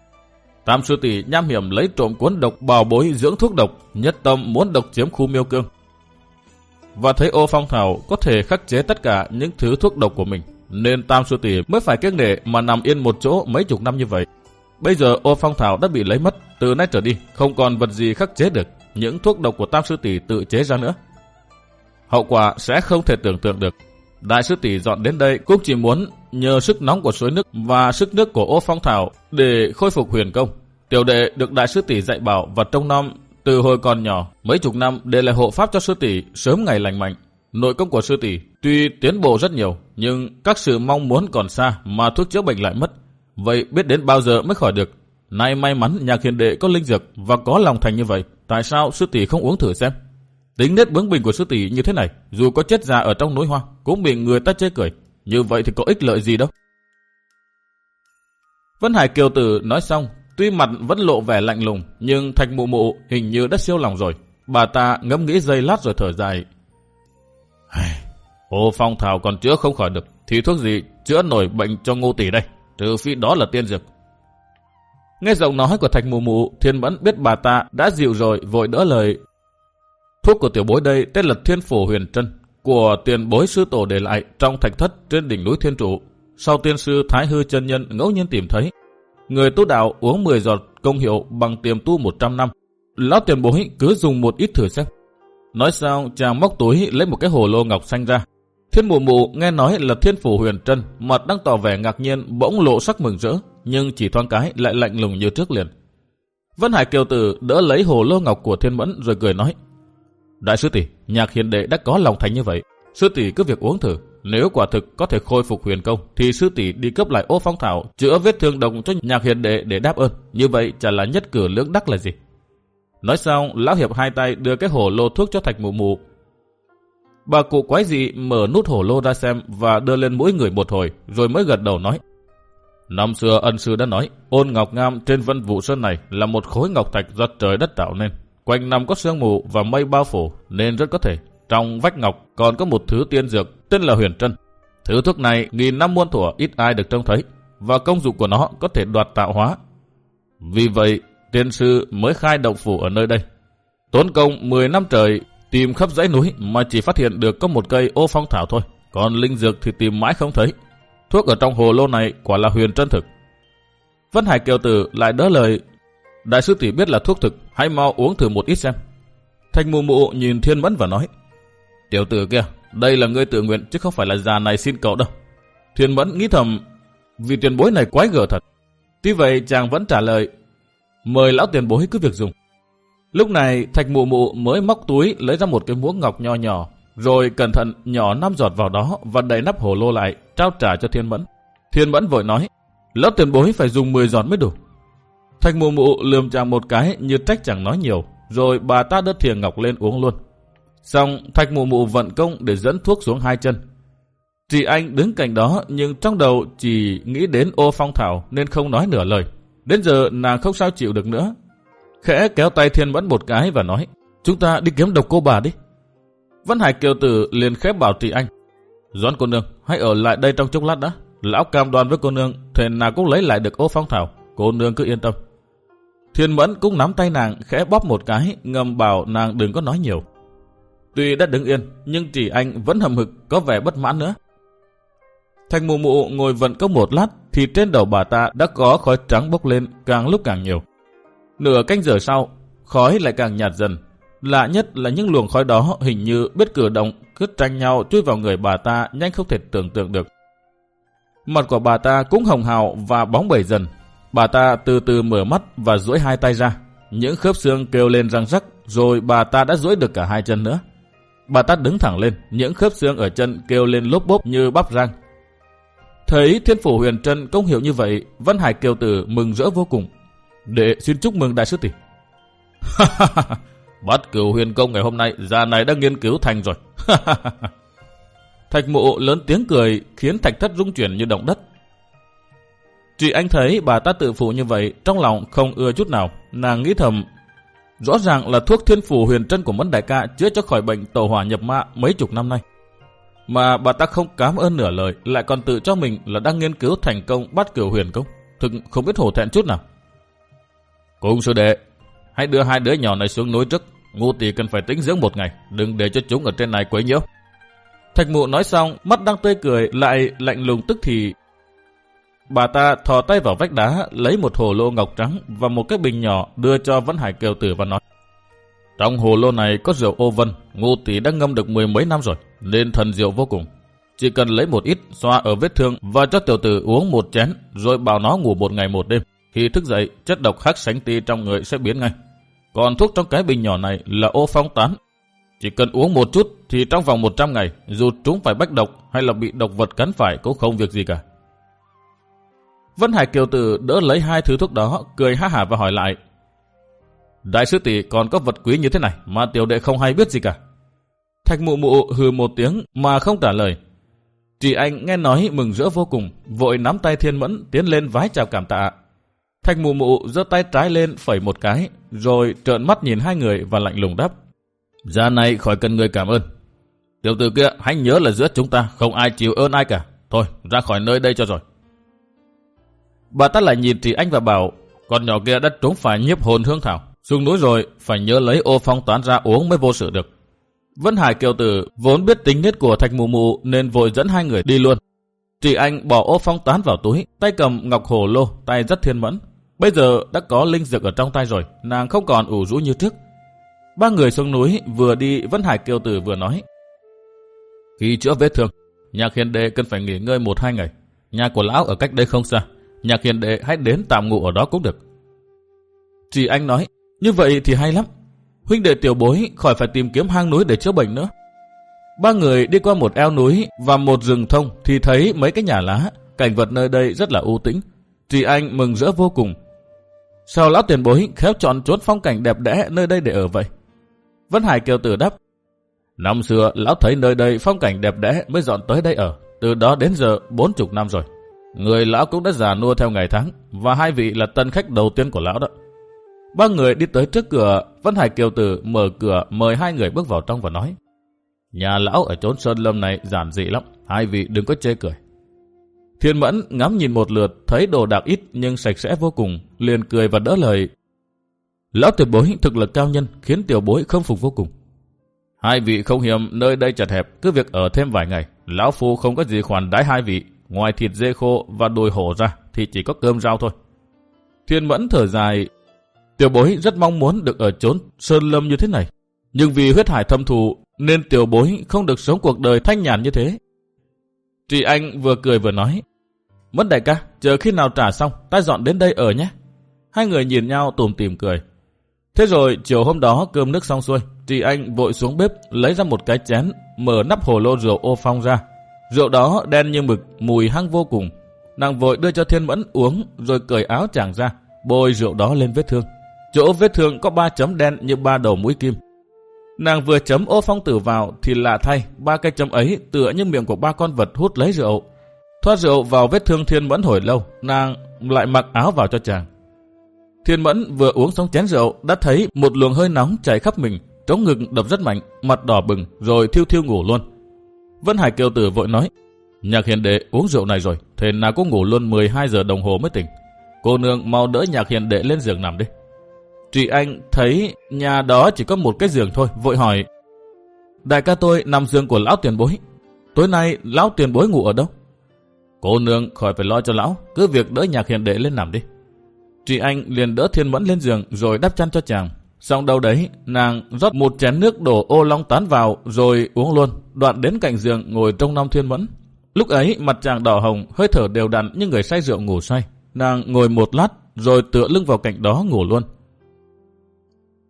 Tam sư tỷ nham hiểm lấy trộm cuốn độc bào bối dưỡng thuốc độc, nhất tâm muốn độc chiếm khu miêu cương. Và thấy ô phong thảo có thể khắc chế tất cả những thứ thuốc độc của mình, nên tam sư tỷ mới phải kiêng nể mà nằm yên một chỗ mấy chục năm như vậy. Bây giờ ô phong thảo đã bị lấy mất, từ nay trở đi không còn vật gì khắc chế được, những thuốc độc của Tam Sư Tỷ tự chế ra nữa. Hậu quả sẽ không thể tưởng tượng được. Đại sư tỷ dọn đến đây cũng chỉ muốn nhờ sức nóng của suối nước và sức nước của ô phong thảo để khôi phục huyền công. Tiểu đệ được đại sư tỷ dạy bảo và trông nom từ hồi còn nhỏ, mấy chục năm để lại hộ pháp cho sư tỷ sớm ngày lành mạnh. Nội công của sư tỷ tuy tiến bộ rất nhiều, nhưng các sự mong muốn còn xa mà thuốc chữa bệnh lại mất. Vậy biết đến bao giờ mới khỏi được? Nay may mắn nhà hiền đệ có linh dược và có lòng thành như vậy. Tại sao sư tỷ không uống thử xem? Tính nết bướng bỉnh của sư tỷ như thế này, dù có chết già ở trong núi hoa cũng bị người ta chê cười. Như vậy thì có ích lợi gì đâu. Vân Hải Kiều Tử nói xong, tuy mặt vẫn lộ vẻ lạnh lùng, nhưng thạch mụ mụ hình như đã siêu lòng rồi. Bà ta ngẫm nghĩ giây lát rồi thở dài. Ô phong thảo còn chữa không khỏi được, thì thuốc gì chữa nổi bệnh cho ngô tỷ đây, trừ phi đó là tiên dược. Nghe giọng nói của thạch mù mụ, thiên mẫn biết bà ta đã dịu rồi, vội đỡ lời. Thuốc của tiểu bối đây tên là thiên phổ huyền trân, của tiền bối sư tổ để lại trong thạch thất trên đỉnh núi thiên trụ. sau tiên sư Thái Hư chân Nhân ngẫu nhiên tìm thấy. Người tu đạo uống 10 giọt công hiệu bằng tiềm tu 100 năm. Lão tiền bối cứ dùng một ít thử xem. Nói sao chàng móc túi lấy một cái hồ lô ngọc xanh ra. Thiên mù mù nghe nói là thiên phủ huyền trân, mặt đang tỏ vẻ ngạc nhiên bỗng lộ sắc mừng rỡ, nhưng chỉ thoáng cái lại lạnh lùng như trước liền. Vân Hải Kiều Tử đỡ lấy hồ lô ngọc của thiên mẫn rồi cười nói. Đại sư tỷ, nhạc hiền đệ đã có lòng thành như vậy. Sư tỷ cứ việc uống thử. Nếu quả thực có thể khôi phục huyền công, thì sư tỷ đi cấp lại ô phong thảo, chữa vết thương đồng cho nhạc hiền đệ để đáp ơn. Như vậy chả là nhất cử lưỡng đắc là gì. Nói xong, lão hiệp hai tay đưa cái hồ lô thuốc cho thạch mù mù, Bà cụ quái dị mở nút hổ lô ra xem và đưa lên mỗi người một hồi, rồi mới gật đầu nói. Năm xưa ân sư đã nói, ôn ngọc ngam trên vân vũ sơn này là một khối ngọc thạch do trời đất tạo nên. Quanh năm có sương mù và mây bao phủ nên rất có thể trong vách ngọc còn có một thứ tiên dược tên là huyền trân. Thứ thuốc này nghìn năm muôn thuở ít ai được trông thấy và công dụng của nó có thể đoạt tạo hóa. Vì vậy, tiên sư mới khai động phủ ở nơi đây. Tốn công 10 năm trời tìm khắp dãy núi mà chỉ phát hiện được có một cây ô phong thảo thôi. Còn linh dược thì tìm mãi không thấy. Thuốc ở trong hồ lô này quả là huyền trân thực. Vân Hải Kiều Tử lại đỡ lời Đại sư tỷ biết là thuốc thực, hãy mau uống thử một ít xem. Thanh mù mụ nhìn thiên mẫn và nói, Tiểu tử kia, đây là ngươi tự nguyện chứ không phải là già này xin cậu đâu. Thiên mẫn nghĩ thầm, vì tiền bối này quái gở thật. Tuy vậy chàng vẫn trả lời, mời lão tiền bối cứ việc dùng. Lúc này thạch mụ mụ mới móc túi lấy ra một cái muỗng ngọc nho nhỏ, rồi cẩn thận nhỏ năm giọt vào đó và đậy nắp hồ lô lại, trao trả cho thiên mẫn. Thiên mẫn vội nói, lớp tiền bối phải dùng 10 giọt mới đủ. Thạch mụ mụ lườm chàng một cái như trách chẳng nói nhiều, rồi bà ta đớt thìa ngọc lên uống luôn. Xong thạch mụ mụ vận công để dẫn thuốc xuống hai chân. Chị anh đứng cạnh đó nhưng trong đầu chỉ nghĩ đến ô phong thảo nên không nói nửa lời. Đến giờ nàng không sao chịu được nữa. Khẽ kéo tay thiên vẫn một cái và nói Chúng ta đi kiếm độc cô bà đi. Văn Hải Kiều Tử liền khép bảo Trì anh Doãn cô nương, hãy ở lại đây trong chốc lát đã. Lão cam đoan với cô nương, thề nào cũng lấy lại được ô phong thảo. Cô nương cứ yên tâm. Thiên Mẫn cũng nắm tay nàng khẽ bóp một cái, ngầm bảo nàng đừng có nói nhiều. Tuy đã đứng yên, nhưng chỉ anh vẫn hầm hực, có vẻ bất mãn nữa. Thành mù mụ ngồi vận công một lát, thì trên đầu bà ta đã có khói trắng bốc lên càng lúc càng nhiều. Nửa canh giờ sau, khói lại càng nhạt dần. Lạ nhất là những luồng khói đó hình như biết cử động, cứ tranh nhau chui vào người bà ta nhanh không thể tưởng tượng được. Mặt của bà ta cũng hồng hào và bóng bẩy dần, Bà ta từ từ mở mắt và duỗi hai tay ra. Những khớp xương kêu lên răng rắc, rồi bà ta đã duỗi được cả hai chân nữa. Bà ta đứng thẳng lên, những khớp xương ở chân kêu lên lốp bốp như bắp răng. Thấy thiên phủ huyền trân công hiệu như vậy, Văn Hải Kiều Tử mừng rỡ vô cùng. Để xin chúc mừng đại sư tỷ. Bắt cửu huyền công ngày hôm nay, già này đã nghiên cứu thành rồi. Thạch mộ lớn tiếng cười khiến thạch thất rung chuyển như động đất. Chị anh thấy bà ta tự phụ như vậy, trong lòng không ưa chút nào. Nàng nghĩ thầm, rõ ràng là thuốc thiên phủ huyền trân của Mẫn Đại ca chữa cho khỏi bệnh tổ hỏa nhập ma mấy chục năm nay. Mà bà ta không cảm ơn nửa lời, lại còn tự cho mình là đang nghiên cứu thành công bắt cửu huyền công. Thực không biết hổ thẹn chút nào. Cùng sư đệ, hãy đưa hai đứa nhỏ này xuống núi trước. Ngu tỷ cần phải tính dưỡng một ngày, đừng để cho chúng ở trên này quấy nhiễu. Thạch mụ nói xong, mắt đang tươi cười, lại lạnh lùng tức thì Bà ta thò tay vào vách đá, lấy một hồ lô ngọc trắng và một cái bình nhỏ đưa cho Vân Hải Kiều Tử và nói. Trong hồ lô này có rượu ô vân, ngô tỷ đã ngâm được mười mấy năm rồi, nên thần rượu vô cùng. Chỉ cần lấy một ít xoa ở vết thương và cho tiểu tử uống một chén, rồi bảo nó ngủ một ngày một đêm. Khi thức dậy, chất độc hắc sánh ti trong người sẽ biến ngay. Còn thuốc trong cái bình nhỏ này là ô phong tán. Chỉ cần uống một chút thì trong vòng 100 ngày, dù chúng phải bách độc hay là bị độc vật cắn phải cũng không việc gì cả. Vân Hải Kiều Tử đỡ lấy hai thứ thuốc đó, cười ha hả và hỏi lại. Đại sư tỷ còn có vật quý như thế này mà tiểu đệ không hay biết gì cả. Thạch mụ mụ hừ một tiếng mà không trả lời. Chị anh nghe nói mừng rỡ vô cùng, vội nắm tay thiên mẫn tiến lên vái chào cảm tạ. Thạch mụ mụ giơ tay trái lên phẩy một cái, rồi trợn mắt nhìn hai người và lạnh lùng đáp. Ra này khỏi cần người cảm ơn. Tiểu tử kia hãy nhớ là giữa chúng ta không ai chịu ơn ai cả. Thôi ra khỏi nơi đây cho rồi. Bà ta lại nhìn Trí Anh và bảo, con nhỏ kia đã trúng phải nhiếp hồn hương thảo. Xuống núi rồi, phải nhớ lấy ô phong toán ra uống mới vô sự được. Vân Hải Kiều Tử vốn biết tính nết của Thạch Mù Mù nên vội dẫn hai người đi luôn. Chị anh bỏ ô phong tán vào túi, tay cầm ngọc hồ lô, tay rất thiên mẫn. Bây giờ đã có linh dược ở trong tay rồi, nàng không còn ủ rũ như trước. Ba người xuống núi vừa đi Vân Hải Kiều Tử vừa nói. Khi chữa vết thương, nhạc hiền đệ cần phải nghỉ ngơi một hai ngày. Nhà của lão ở cách đây không xa. Nhạc hiền đệ hãy đến tạm ngủ ở đó cũng được. Chị anh nói, như vậy thì hay lắm. Huynh đệ tiểu bối khỏi phải tìm kiếm hang núi để chữa bệnh nữa. Ba người đi qua một eo núi và một rừng thông thì thấy mấy cái nhà lá. Cảnh vật nơi đây rất là u tĩnh. Chị anh mừng rỡ vô cùng. Sao lão tiền bối khéo chọn chốn phong cảnh đẹp đẽ nơi đây để ở vậy? Vân Hải kêu tử đáp. Năm xưa, lão thấy nơi đây phong cảnh đẹp đẽ mới dọn tới đây ở. Từ đó đến giờ, bốn chục năm rồi. Người lão cũng đã già nua theo ngày tháng, và hai vị là tân khách đầu tiên của lão đó. Ba người đi tới trước cửa, Vân Hải Kiều Tử mở cửa mời hai người bước vào trong và nói. Nhà lão ở chốn sơn lâm này giản dị lắm, hai vị đừng có chê cười. Thiên Mẫn ngắm nhìn một lượt, thấy đồ đạc ít nhưng sạch sẽ vô cùng, liền cười và đỡ lời. Lão tiểu bối thực lực cao nhân khiến tiểu bối không phục vô cùng. Hai vị không hiểm nơi đây chật hẹp, cứ việc ở thêm vài ngày. Lão Phu không có gì khoản đái hai vị, ngoài thịt dê khô và đùi hổ ra thì chỉ có cơm rau thôi. Thiên Mẫn thở dài, tiểu bối rất mong muốn được ở chốn sơn lâm như thế này. Nhưng vì huyết hải thâm thù nên tiểu bối không được sống cuộc đời thanh nhàn như thế. Chị Anh vừa cười vừa nói, Mất đại ca, chờ khi nào trả xong, ta dọn đến đây ở nhé. Hai người nhìn nhau tùm tìm cười. Thế rồi chiều hôm đó cơm nước xong xuôi, chị Anh vội xuống bếp lấy ra một cái chén, mở nắp hồ lô rượu ô phong ra. Rượu đó đen như mực, mùi hăng vô cùng. Nàng vội đưa cho Thiên Mẫn uống rồi cởi áo chàng ra, bôi rượu đó lên vết thương. Chỗ vết thương có ba chấm đen như ba đầu mũi kim. Nàng vừa chấm ô phong tử vào thì lạ thay, ba cái chấm ấy tựa như miệng của ba con vật hút lấy rượu. Thoát rượu vào vết thương Thiên Mẫn hồi lâu, nàng lại mặc áo vào cho chàng. Thiên Mẫn vừa uống xong chén rượu đã thấy một luồng hơi nóng chảy khắp mình, trống ngực đập rất mạnh, mặt đỏ bừng rồi thiêu thiêu ngủ luôn. Vân Hải Kiều Tử vội nói, nhạc hiền đệ uống rượu này rồi, thế nào cũng ngủ luôn 12 giờ đồng hồ mới tỉnh. Cô nương mau đỡ nhạc hiền đệ lên giường nằm đi. Trị Anh thấy nhà đó chỉ có một cái giường thôi, vội hỏi. Đại ca tôi nằm giường của lão tiền bối. Tối nay lão tiền bối ngủ ở đâu? Cô nương khỏi phải lo cho lão, cứ việc đỡ nhạc hiền đệ lên nằm đi. Chị Anh liền đỡ thiên mẫn lên giường rồi đắp chăn cho chàng. Xong đâu đấy, nàng rót một chén nước đổ ô long tán vào rồi uống luôn, đoạn đến cạnh giường ngồi trong nom thiên mẫn. Lúc ấy mặt chàng đỏ hồng, hơi thở đều đặn như người say rượu ngủ say. Nàng ngồi một lát rồi tựa lưng vào cạnh đó ngủ luôn.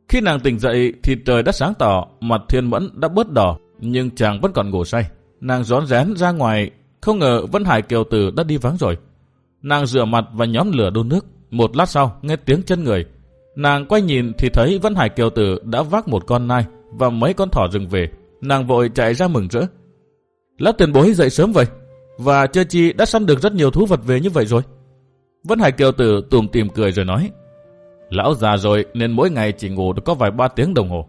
Khi nàng tỉnh dậy thì trời đã sáng tỏ, mặt thiên mẫn đã bớt đỏ, nhưng chàng vẫn còn ngủ say. Nàng rón rén ra ngoài, không ngờ Vân Hải Kiều Tử đã đi vắng rồi. Nàng rửa mặt và nhóm lửa đun nước. Một lát sau, nghe tiếng chân người. Nàng quay nhìn thì thấy Vân Hải Kiều Tử đã vác một con nai và mấy con thỏ rừng về. Nàng vội chạy ra mừng rỡ. Lão tiền bối dậy sớm vậy, và chơi chi đã săn được rất nhiều thú vật về như vậy rồi. Vân Hải Kiều Tử tùm tìm cười rồi nói. Lão già rồi nên mỗi ngày chỉ ngủ được có vài ba tiếng đồng hồ.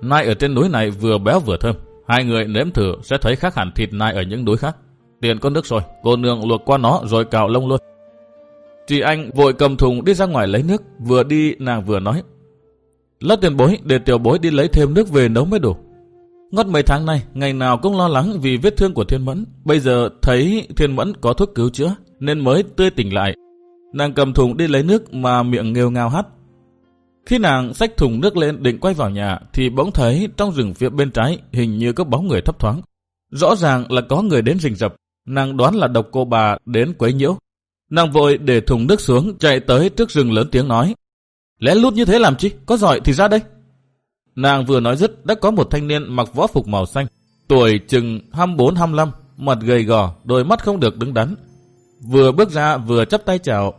Nai ở trên núi này vừa béo vừa thơm. Hai người nếm thử sẽ thấy khác hẳn thịt nai ở những núi khác. Tiền có nước rồi, cô nương luộc qua nó rồi cào lông luôn. Chị anh vội cầm thùng đi ra ngoài lấy nước, vừa đi nàng vừa nói. Lát tiền bối để tiểu bối đi lấy thêm nước về nấu mới đủ. Ngót mấy tháng nay, ngày nào cũng lo lắng vì vết thương của Thiên Mẫn. Bây giờ thấy Thiên Mẫn có thuốc cứu chữa, nên mới tươi tỉnh lại. Nàng cầm thùng đi lấy nước mà miệng nghêu ngao hắt. Khi nàng xách thùng nước lên định quay vào nhà, thì bỗng thấy trong rừng phía bên trái hình như có bóng người thấp thoáng. Rõ ràng là có người đến rình rập, nàng đoán là độc cô bà đến quấy nhiễu. Nàng vội để thùng nước xuống chạy tới trước rừng lớn tiếng nói. lẽ lút như thế làm chi, có giỏi thì ra đây. Nàng vừa nói dứt đã có một thanh niên mặc võ phục màu xanh, tuổi chừng 24-25, mặt gầy gò, đôi mắt không được đứng đắn. Vừa bước ra vừa chắp tay chào.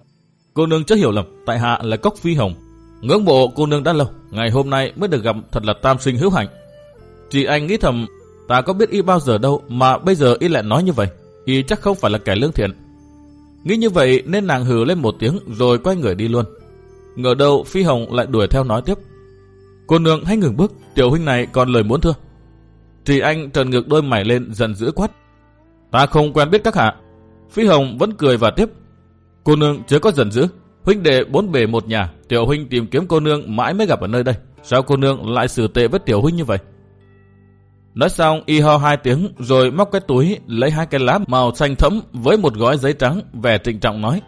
Cô nương chưa hiểu lầm, tại hạ là Cốc Phi Hồng. Ngưỡng bộ cô nương đã lâu, ngày hôm nay mới được gặp thật là tam sinh hữu hạnh. Chị anh nghĩ thầm, ta có biết y bao giờ đâu mà bây giờ y lại nói như vậy. Y chắc không phải là kẻ lương thiện. Nghĩ như vậy nên nàng hừ lên một tiếng rồi quay người đi luôn. Ngờ đâu Phi Hồng lại đuổi theo nói tiếp. Cô nương hãy ngừng bước, tiểu huynh này còn lời muốn thưa. Thì anh trần ngược đôi mày lên dần dữ quát. Ta không quen biết các hạ. Phi Hồng vẫn cười và tiếp. Cô nương chưa có giận dữ. Huynh đệ bốn bề một nhà, tiểu huynh tìm kiếm cô nương mãi mới gặp ở nơi đây. Sao cô nương lại xử tệ với tiểu huynh như vậy? Nói xong y ho hai tiếng rồi móc cái túi lấy hai cái lá màu xanh thẫm với một gói giấy trắng vẻ trịnh trọng nói.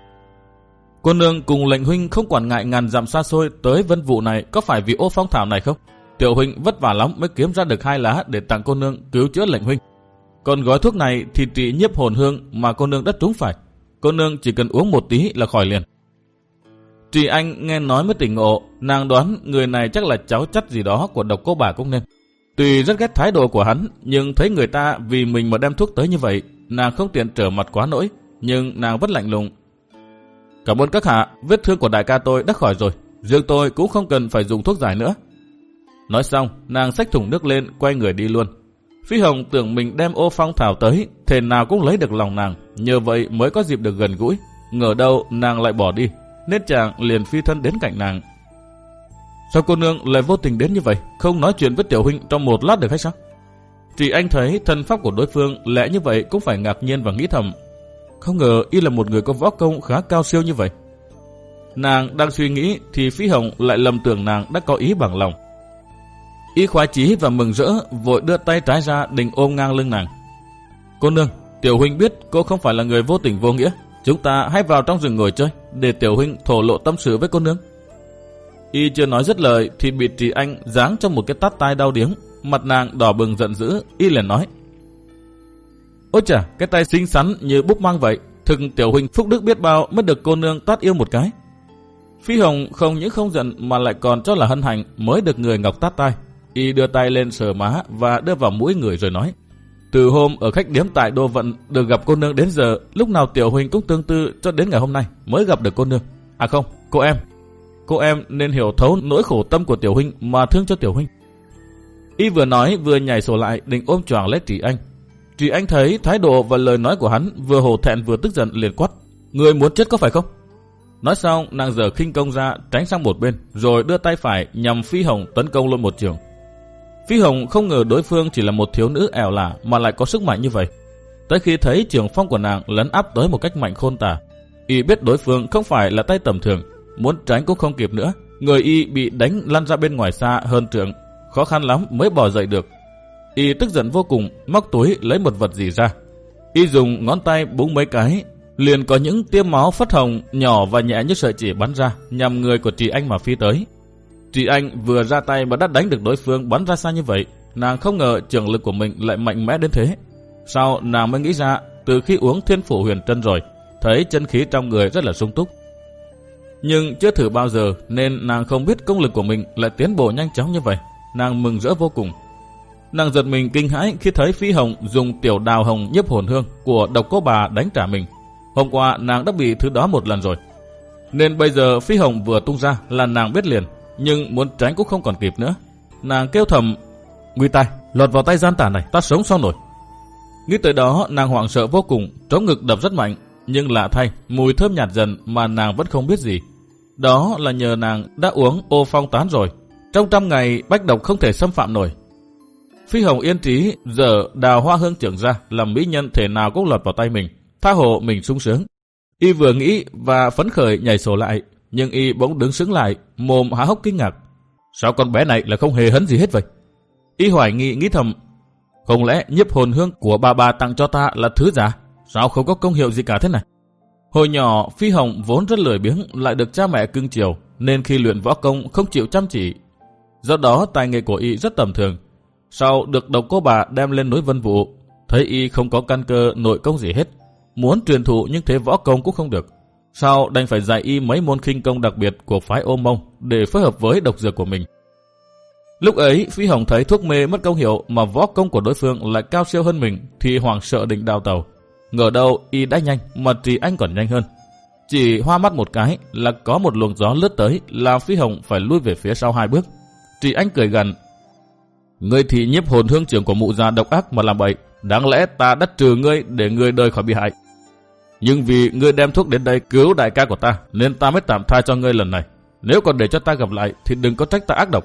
Cô nương cùng lệnh huynh không quản ngại ngàn dặm xa xôi tới vân vụ này có phải vì ô phong thảo này không? Tiểu huynh vất vả lắm mới kiếm ra được hai lá để tặng cô nương cứu chữa lệnh huynh. Còn gói thuốc này thì trị nhiếp hồn hương mà cô nương đã trúng phải. Cô nương chỉ cần uống một tí là khỏi liền. trì anh nghe nói mới tỉnh ngộ, nàng đoán người này chắc là cháu chắt gì đó của độc cô bà cũng nên. Tuy rất ghét thái độ của hắn, nhưng thấy người ta vì mình mà đem thuốc tới như vậy, nàng không tiện trở mặt quá nỗi, nhưng nàng vẫn lạnh lùng. Cảm ơn các hạ, vết thương của đại ca tôi đã khỏi rồi, riêng tôi cũng không cần phải dùng thuốc giải nữa. Nói xong, nàng xách thùng nước lên, quay người đi luôn. Phi Hồng tưởng mình đem ô phong thảo tới, thế nào cũng lấy được lòng nàng, nhờ vậy mới có dịp được gần gũi. Ngờ đâu nàng lại bỏ đi, nên chàng liền phi thân đến cạnh nàng. Sao cô nương lại vô tình đến như vậy, không nói chuyện với tiểu huynh trong một lát được hay sao? Chỉ anh thấy thân pháp của đối phương lẽ như vậy cũng phải ngạc nhiên và nghĩ thầm. Không ngờ y là một người có võ công khá cao siêu như vậy. Nàng đang suy nghĩ thì Phi Hồng lại lầm tưởng nàng đã có ý bằng lòng. Y khoái chí và mừng rỡ vội đưa tay trái ra định ôm ngang lưng nàng. Cô nương, tiểu huynh biết cô không phải là người vô tình vô nghĩa. Chúng ta hãy vào trong rừng ngồi chơi để tiểu huynh thổ lộ tâm sự với cô nương. Y chưa nói dứt lời thì bị Trì Anh giáng trong một cái tát tai đau điếng. Mặt nàng đỏ bừng giận dữ, Y liền nói. Ôi chà, cái tay xinh xắn như búp mang vậy. Thực tiểu huynh phúc đức biết bao mới được cô nương tát yêu một cái. Phi Hồng không những không giận mà lại còn cho là hân hạnh mới được người ngọc tát tay. Y đưa tay lên sờ má và đưa vào mũi người rồi nói. Từ hôm ở khách điếm tại Đô Vận được gặp cô nương đến giờ, lúc nào Tiểu Huynh cũng tương tư cho đến ngày hôm nay mới gặp được cô nương. À không, cô em. Cô em nên hiểu thấu nỗi khổ tâm của Tiểu Huynh mà thương cho Tiểu Huynh. Y vừa nói vừa nhảy sổ lại định ôm choàng lấy Trì Anh. Trì Anh thấy thái độ và lời nói của hắn vừa hổ thẹn vừa tức giận liền quát. Người muốn chết có phải không? Nói xong nàng giờ khinh công ra tránh sang một bên rồi đưa tay phải nhằm phi hồng tấn công luôn một trường. Phi Hồng không ngờ đối phương chỉ là một thiếu nữ ẻo lả mà lại có sức mạnh như vậy. Tới khi thấy trường phong của nàng lấn áp tới một cách mạnh khôn tả, y biết đối phương không phải là tay tầm thường, muốn tránh cũng không kịp nữa. Người y bị đánh lăn ra bên ngoài xa hơn trượng, khó khăn lắm mới bỏ dậy được. Y tức giận vô cùng, móc túi lấy một vật gì ra. Y dùng ngón tay búng mấy cái, liền có những tia máu phất hồng nhỏ và nhẹ như sợi chỉ bắn ra nhằm người của chị anh mà phi tới. Chị Anh vừa ra tay mà đã đánh được đối phương bắn ra xa như vậy. Nàng không ngờ trường lực của mình lại mạnh mẽ đến thế. Sau nàng mới nghĩ ra từ khi uống thiên phủ huyền chân rồi, thấy chân khí trong người rất là sung túc. Nhưng chưa thử bao giờ nên nàng không biết công lực của mình lại tiến bộ nhanh chóng như vậy. Nàng mừng rỡ vô cùng. Nàng giật mình kinh hãi khi thấy Phi Hồng dùng tiểu đào hồng nhấp hồn hương của độc cô bà đánh trả mình. Hôm qua nàng đã bị thứ đó một lần rồi. Nên bây giờ Phi Hồng vừa tung ra là nàng biết liền nhưng muốn tránh cũng không còn kịp nữa. Nàng kêu thầm, nguy tai, lọt vào tay gian tà này, ta sống sao nổi. Nghĩ tới đó, nàng hoảng sợ vô cùng, trống ngực đập rất mạnh, nhưng lạ thay, mùi thơm nhạt dần mà nàng vẫn không biết gì. Đó là nhờ nàng đã uống ô phong tán rồi. Trong trăm ngày, bách độc không thể xâm phạm nổi. Phi Hồng yên trí, giờ đào hoa hương trưởng ra, làm mỹ nhân thể nào cũng lọt vào tay mình. Tha hồ mình sung sướng. Y vừa nghĩ và phấn khởi nhảy sổ lại, nhưng y bỗng đứng sững lại, mồm há hốc kinh ngạc. Sao con bé này là không hề hấn gì hết vậy? Y hoài nghi nghĩ thầm, không lẽ nhiếp hồn hương của bà bà tặng cho ta là thứ giả? Sao không có công hiệu gì cả thế này? Hồi nhỏ, Phi Hồng vốn rất lười biếng, lại được cha mẹ cưng chiều, nên khi luyện võ công không chịu chăm chỉ. Do đó, tài nghệ của y rất tầm thường. Sau được độc cô bà đem lên núi vân Vũ, thấy y không có căn cơ nội công gì hết. Muốn truyền thụ nhưng thế võ công cũng không được. Sau đành phải dạy y mấy môn khinh công đặc biệt của phái ô mông để phối hợp với độc dược của mình. Lúc ấy, Phi Hồng thấy thuốc mê mất công hiệu mà võ công của đối phương lại cao siêu hơn mình thì hoàng sợ định đào tàu. Ngờ đâu y đã nhanh mà Trì Anh còn nhanh hơn. Chỉ hoa mắt một cái là có một luồng gió lướt tới làm Phi Hồng phải lui về phía sau hai bước. Trì Anh cười gần. Ngươi thì nhiếp hồn hương trưởng của mụ già độc ác mà làm bậy. Đáng lẽ ta đã trừ ngươi để ngươi đời khỏi bị hại. Nhưng vì ngươi đem thuốc đến đây cứu đại ca của ta, nên ta mới tạm tha cho ngươi lần này. Nếu còn để cho ta gặp lại, thì đừng có trách ta ác độc.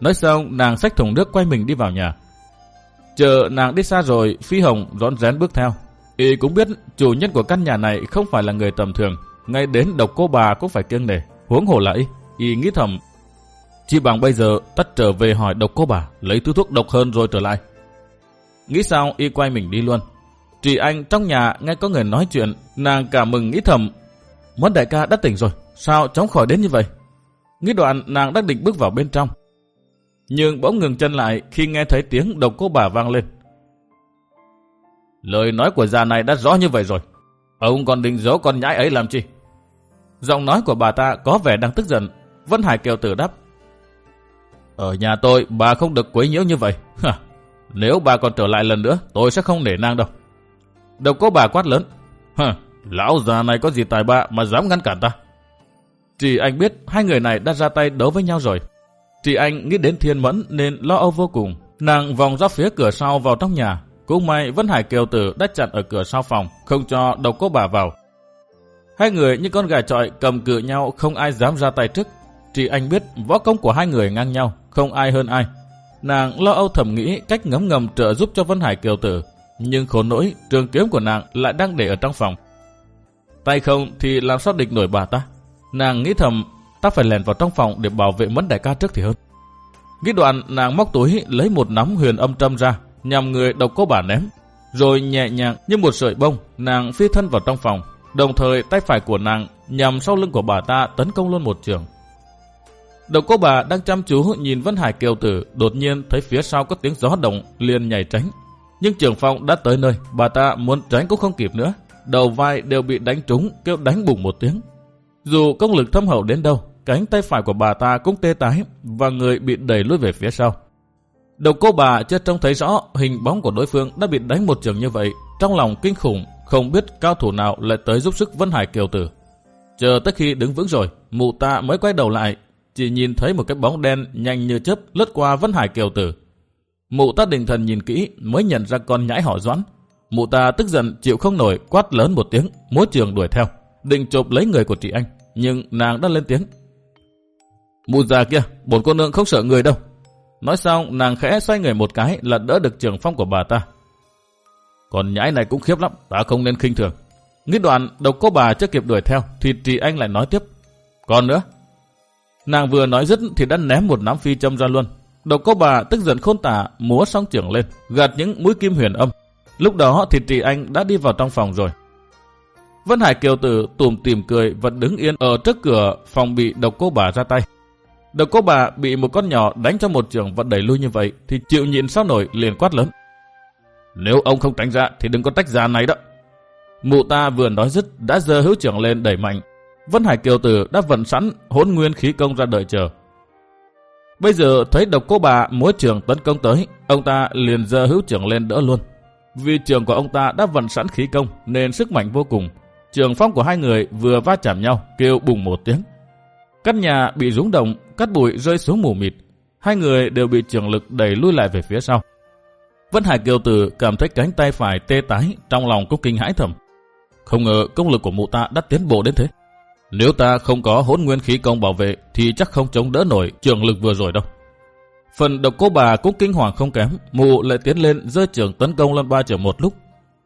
Nói xong, nàng xách thùng nước quay mình đi vào nhà. Chờ nàng đi xa rồi, Phi Hồng rón rén bước theo. Y cũng biết chủ nhân của căn nhà này không phải là người tầm thường. Ngay đến độc cô bà cũng phải kiêng nể, Huống hồ lại, Y nghĩ thầm. Chỉ bằng bây giờ tắt trở về hỏi độc cô bà, lấy thứ thuốc độc hơn rồi trở lại. nghĩ sao y quay mình đi luôn. Chị anh trong nhà nghe có người nói chuyện, nàng cả mừng nghĩ thầm. Mất đại ca đã tỉnh rồi, sao chóng khỏi đến như vậy? Nghĩ đoạn nàng đắc định bước vào bên trong. Nhưng bỗng ngừng chân lại khi nghe thấy tiếng độc cô bà vang lên. Lời nói của già này đã rõ như vậy rồi. Ông còn định giấu con nhãi ấy làm chi? Giọng nói của bà ta có vẻ đang tức giận. Vân Hải kêu tử đáp. Ở nhà tôi bà không được quấy nhiễu như vậy. Nếu bà còn trở lại lần nữa tôi sẽ không để nàng đâu. Độc cô bà quát lớn. Hả, lão già này có gì tài bạ mà dám ngăn cản ta? Chỉ anh biết hai người này đã ra tay đấu với nhau rồi. Chỉ anh nghĩ đến thiên mẫn nên lo âu vô cùng. Nàng vòng ra phía cửa sau vào trong nhà. Cũng may Vân Hải Kiều Tử đã chặn ở cửa sau phòng, không cho độc cô bà vào. Hai người như con gà trọi cầm cự nhau không ai dám ra tay trước. Chỉ anh biết võ công của hai người ngang nhau, không ai hơn ai. Nàng lo âu thầm nghĩ cách ngấm ngầm trợ giúp cho Vân Hải Kiều Tử. Nhưng khổ nỗi, trường kiếm của nàng lại đang để ở trong phòng. Tay không thì làm sao địch nổi bà ta. Nàng nghĩ thầm, ta phải lèn vào trong phòng để bảo vệ mẫn đại ca trước thì hơn. Nghĩ đoạn, nàng móc túi lấy một nắm huyền âm trâm ra, nhằm người độc cô bà ném. Rồi nhẹ nhàng như một sợi bông, nàng phi thân vào trong phòng. Đồng thời tay phải của nàng nhằm sau lưng của bà ta tấn công luôn một trường. Độc cô bà đang chăm chú nhìn Vân Hải Kiều Tử, đột nhiên thấy phía sau có tiếng gió động, liền nhảy tránh. Nhưng trường phong đã tới nơi, bà ta muốn tránh cũng không kịp nữa. Đầu vai đều bị đánh trúng, kêu đánh bùng một tiếng. Dù công lực thâm hậu đến đâu, cánh tay phải của bà ta cũng tê tái và người bị đẩy lùi về phía sau. Đầu cô bà chưa trông thấy rõ hình bóng của đối phương đã bị đánh một trường như vậy, trong lòng kinh khủng, không biết cao thủ nào lại tới giúp sức Vân Hải Kiều Tử. Chờ tới khi đứng vững rồi, mụ ta mới quay đầu lại, chỉ nhìn thấy một cái bóng đen nhanh như chớp lướt qua Vân Hải Kiều Tử. Mụ ta định thần nhìn kỹ mới nhận ra con nhãi họ doãn. Mụ ta tức giận chịu không nổi quát lớn một tiếng, múa trường đuổi theo, định chộp lấy người của chị anh, nhưng nàng đã lên tiếng. Mụ già kia, bổn cô nương không sợ người đâu. Nói xong, nàng khẽ xoay người một cái là đỡ được trường phong của bà ta. Còn nhãi này cũng khiếp lắm, ta không nên khinh thường. Nghĩ đoạn, đầu cô bà chưa kịp đuổi theo, thì Trì anh lại nói tiếp. Còn nữa. Nàng vừa nói dứt thì đã ném một nắm phi châm ra luôn. Đầu cô bà tức giận khôn tả, múa song trưởng lên, gạt những mũi kim huyền âm. Lúc đó thì Trì anh đã đi vào trong phòng rồi. Vân Hải Kiều Tử tùm tìm cười và đứng yên ở trước cửa phòng bị độc cô bà ra tay. Độc cô bà bị một con nhỏ đánh cho một trường và đẩy lui như vậy thì chịu nhịn sao nổi liền quát lớn. Nếu ông không tránh ra thì đừng có tách ra này đó. Mụ ta vừa nói dứt đã giơ hữu trưởng lên đẩy mạnh. Vân Hải Kiều Tử đã vận sẵn hỗn nguyên khí công ra đợi chờ. Bây giờ thấy độc cô bà múa trường tấn công tới, ông ta liền giơ hữu trưởng lên đỡ luôn. Vì trường của ông ta đã vận sẵn khí công nên sức mạnh vô cùng. Trường phong của hai người vừa va chạm nhau kêu bùng một tiếng. Căn nhà bị rúng động, cát bụi rơi xuống mù mịt. Hai người đều bị trường lực đẩy lui lại về phía sau. Vân Hải Kiều Tử cảm thấy cánh tay phải tê tái, trong lòng cũng kinh hãi thầm. Không ngờ công lực của mụ ta đã tiến bộ đến thế. Nếu ta không có hỗn nguyên khí công bảo vệ thì chắc không chống đỡ nổi trường lực vừa rồi đâu. Phần độc cô bà cũng kinh hoàng không kém, mụ lại tiến lên rơi trường tấn công lên ba trường một lúc.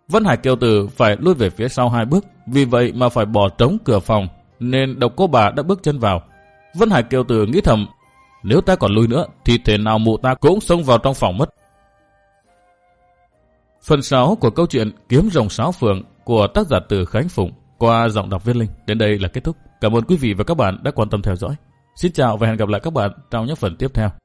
Vân Hải Kiều Tử phải lui về phía sau hai bước, vì vậy mà phải bỏ trống cửa phòng, nên độc cô bà đã bước chân vào. Vân Hải Kiều Tử nghĩ thầm, nếu ta còn lui nữa thì thế nào mụ ta cũng xông vào trong phòng mất. Phần 6 của câu chuyện Kiếm rồng sáo phường của tác giả từ Khánh Phụng qua giọng đọc viết linh đến đây là kết thúc. Cảm ơn quý vị và các bạn đã quan tâm theo dõi. Xin chào và hẹn gặp lại các bạn trong những phần tiếp theo.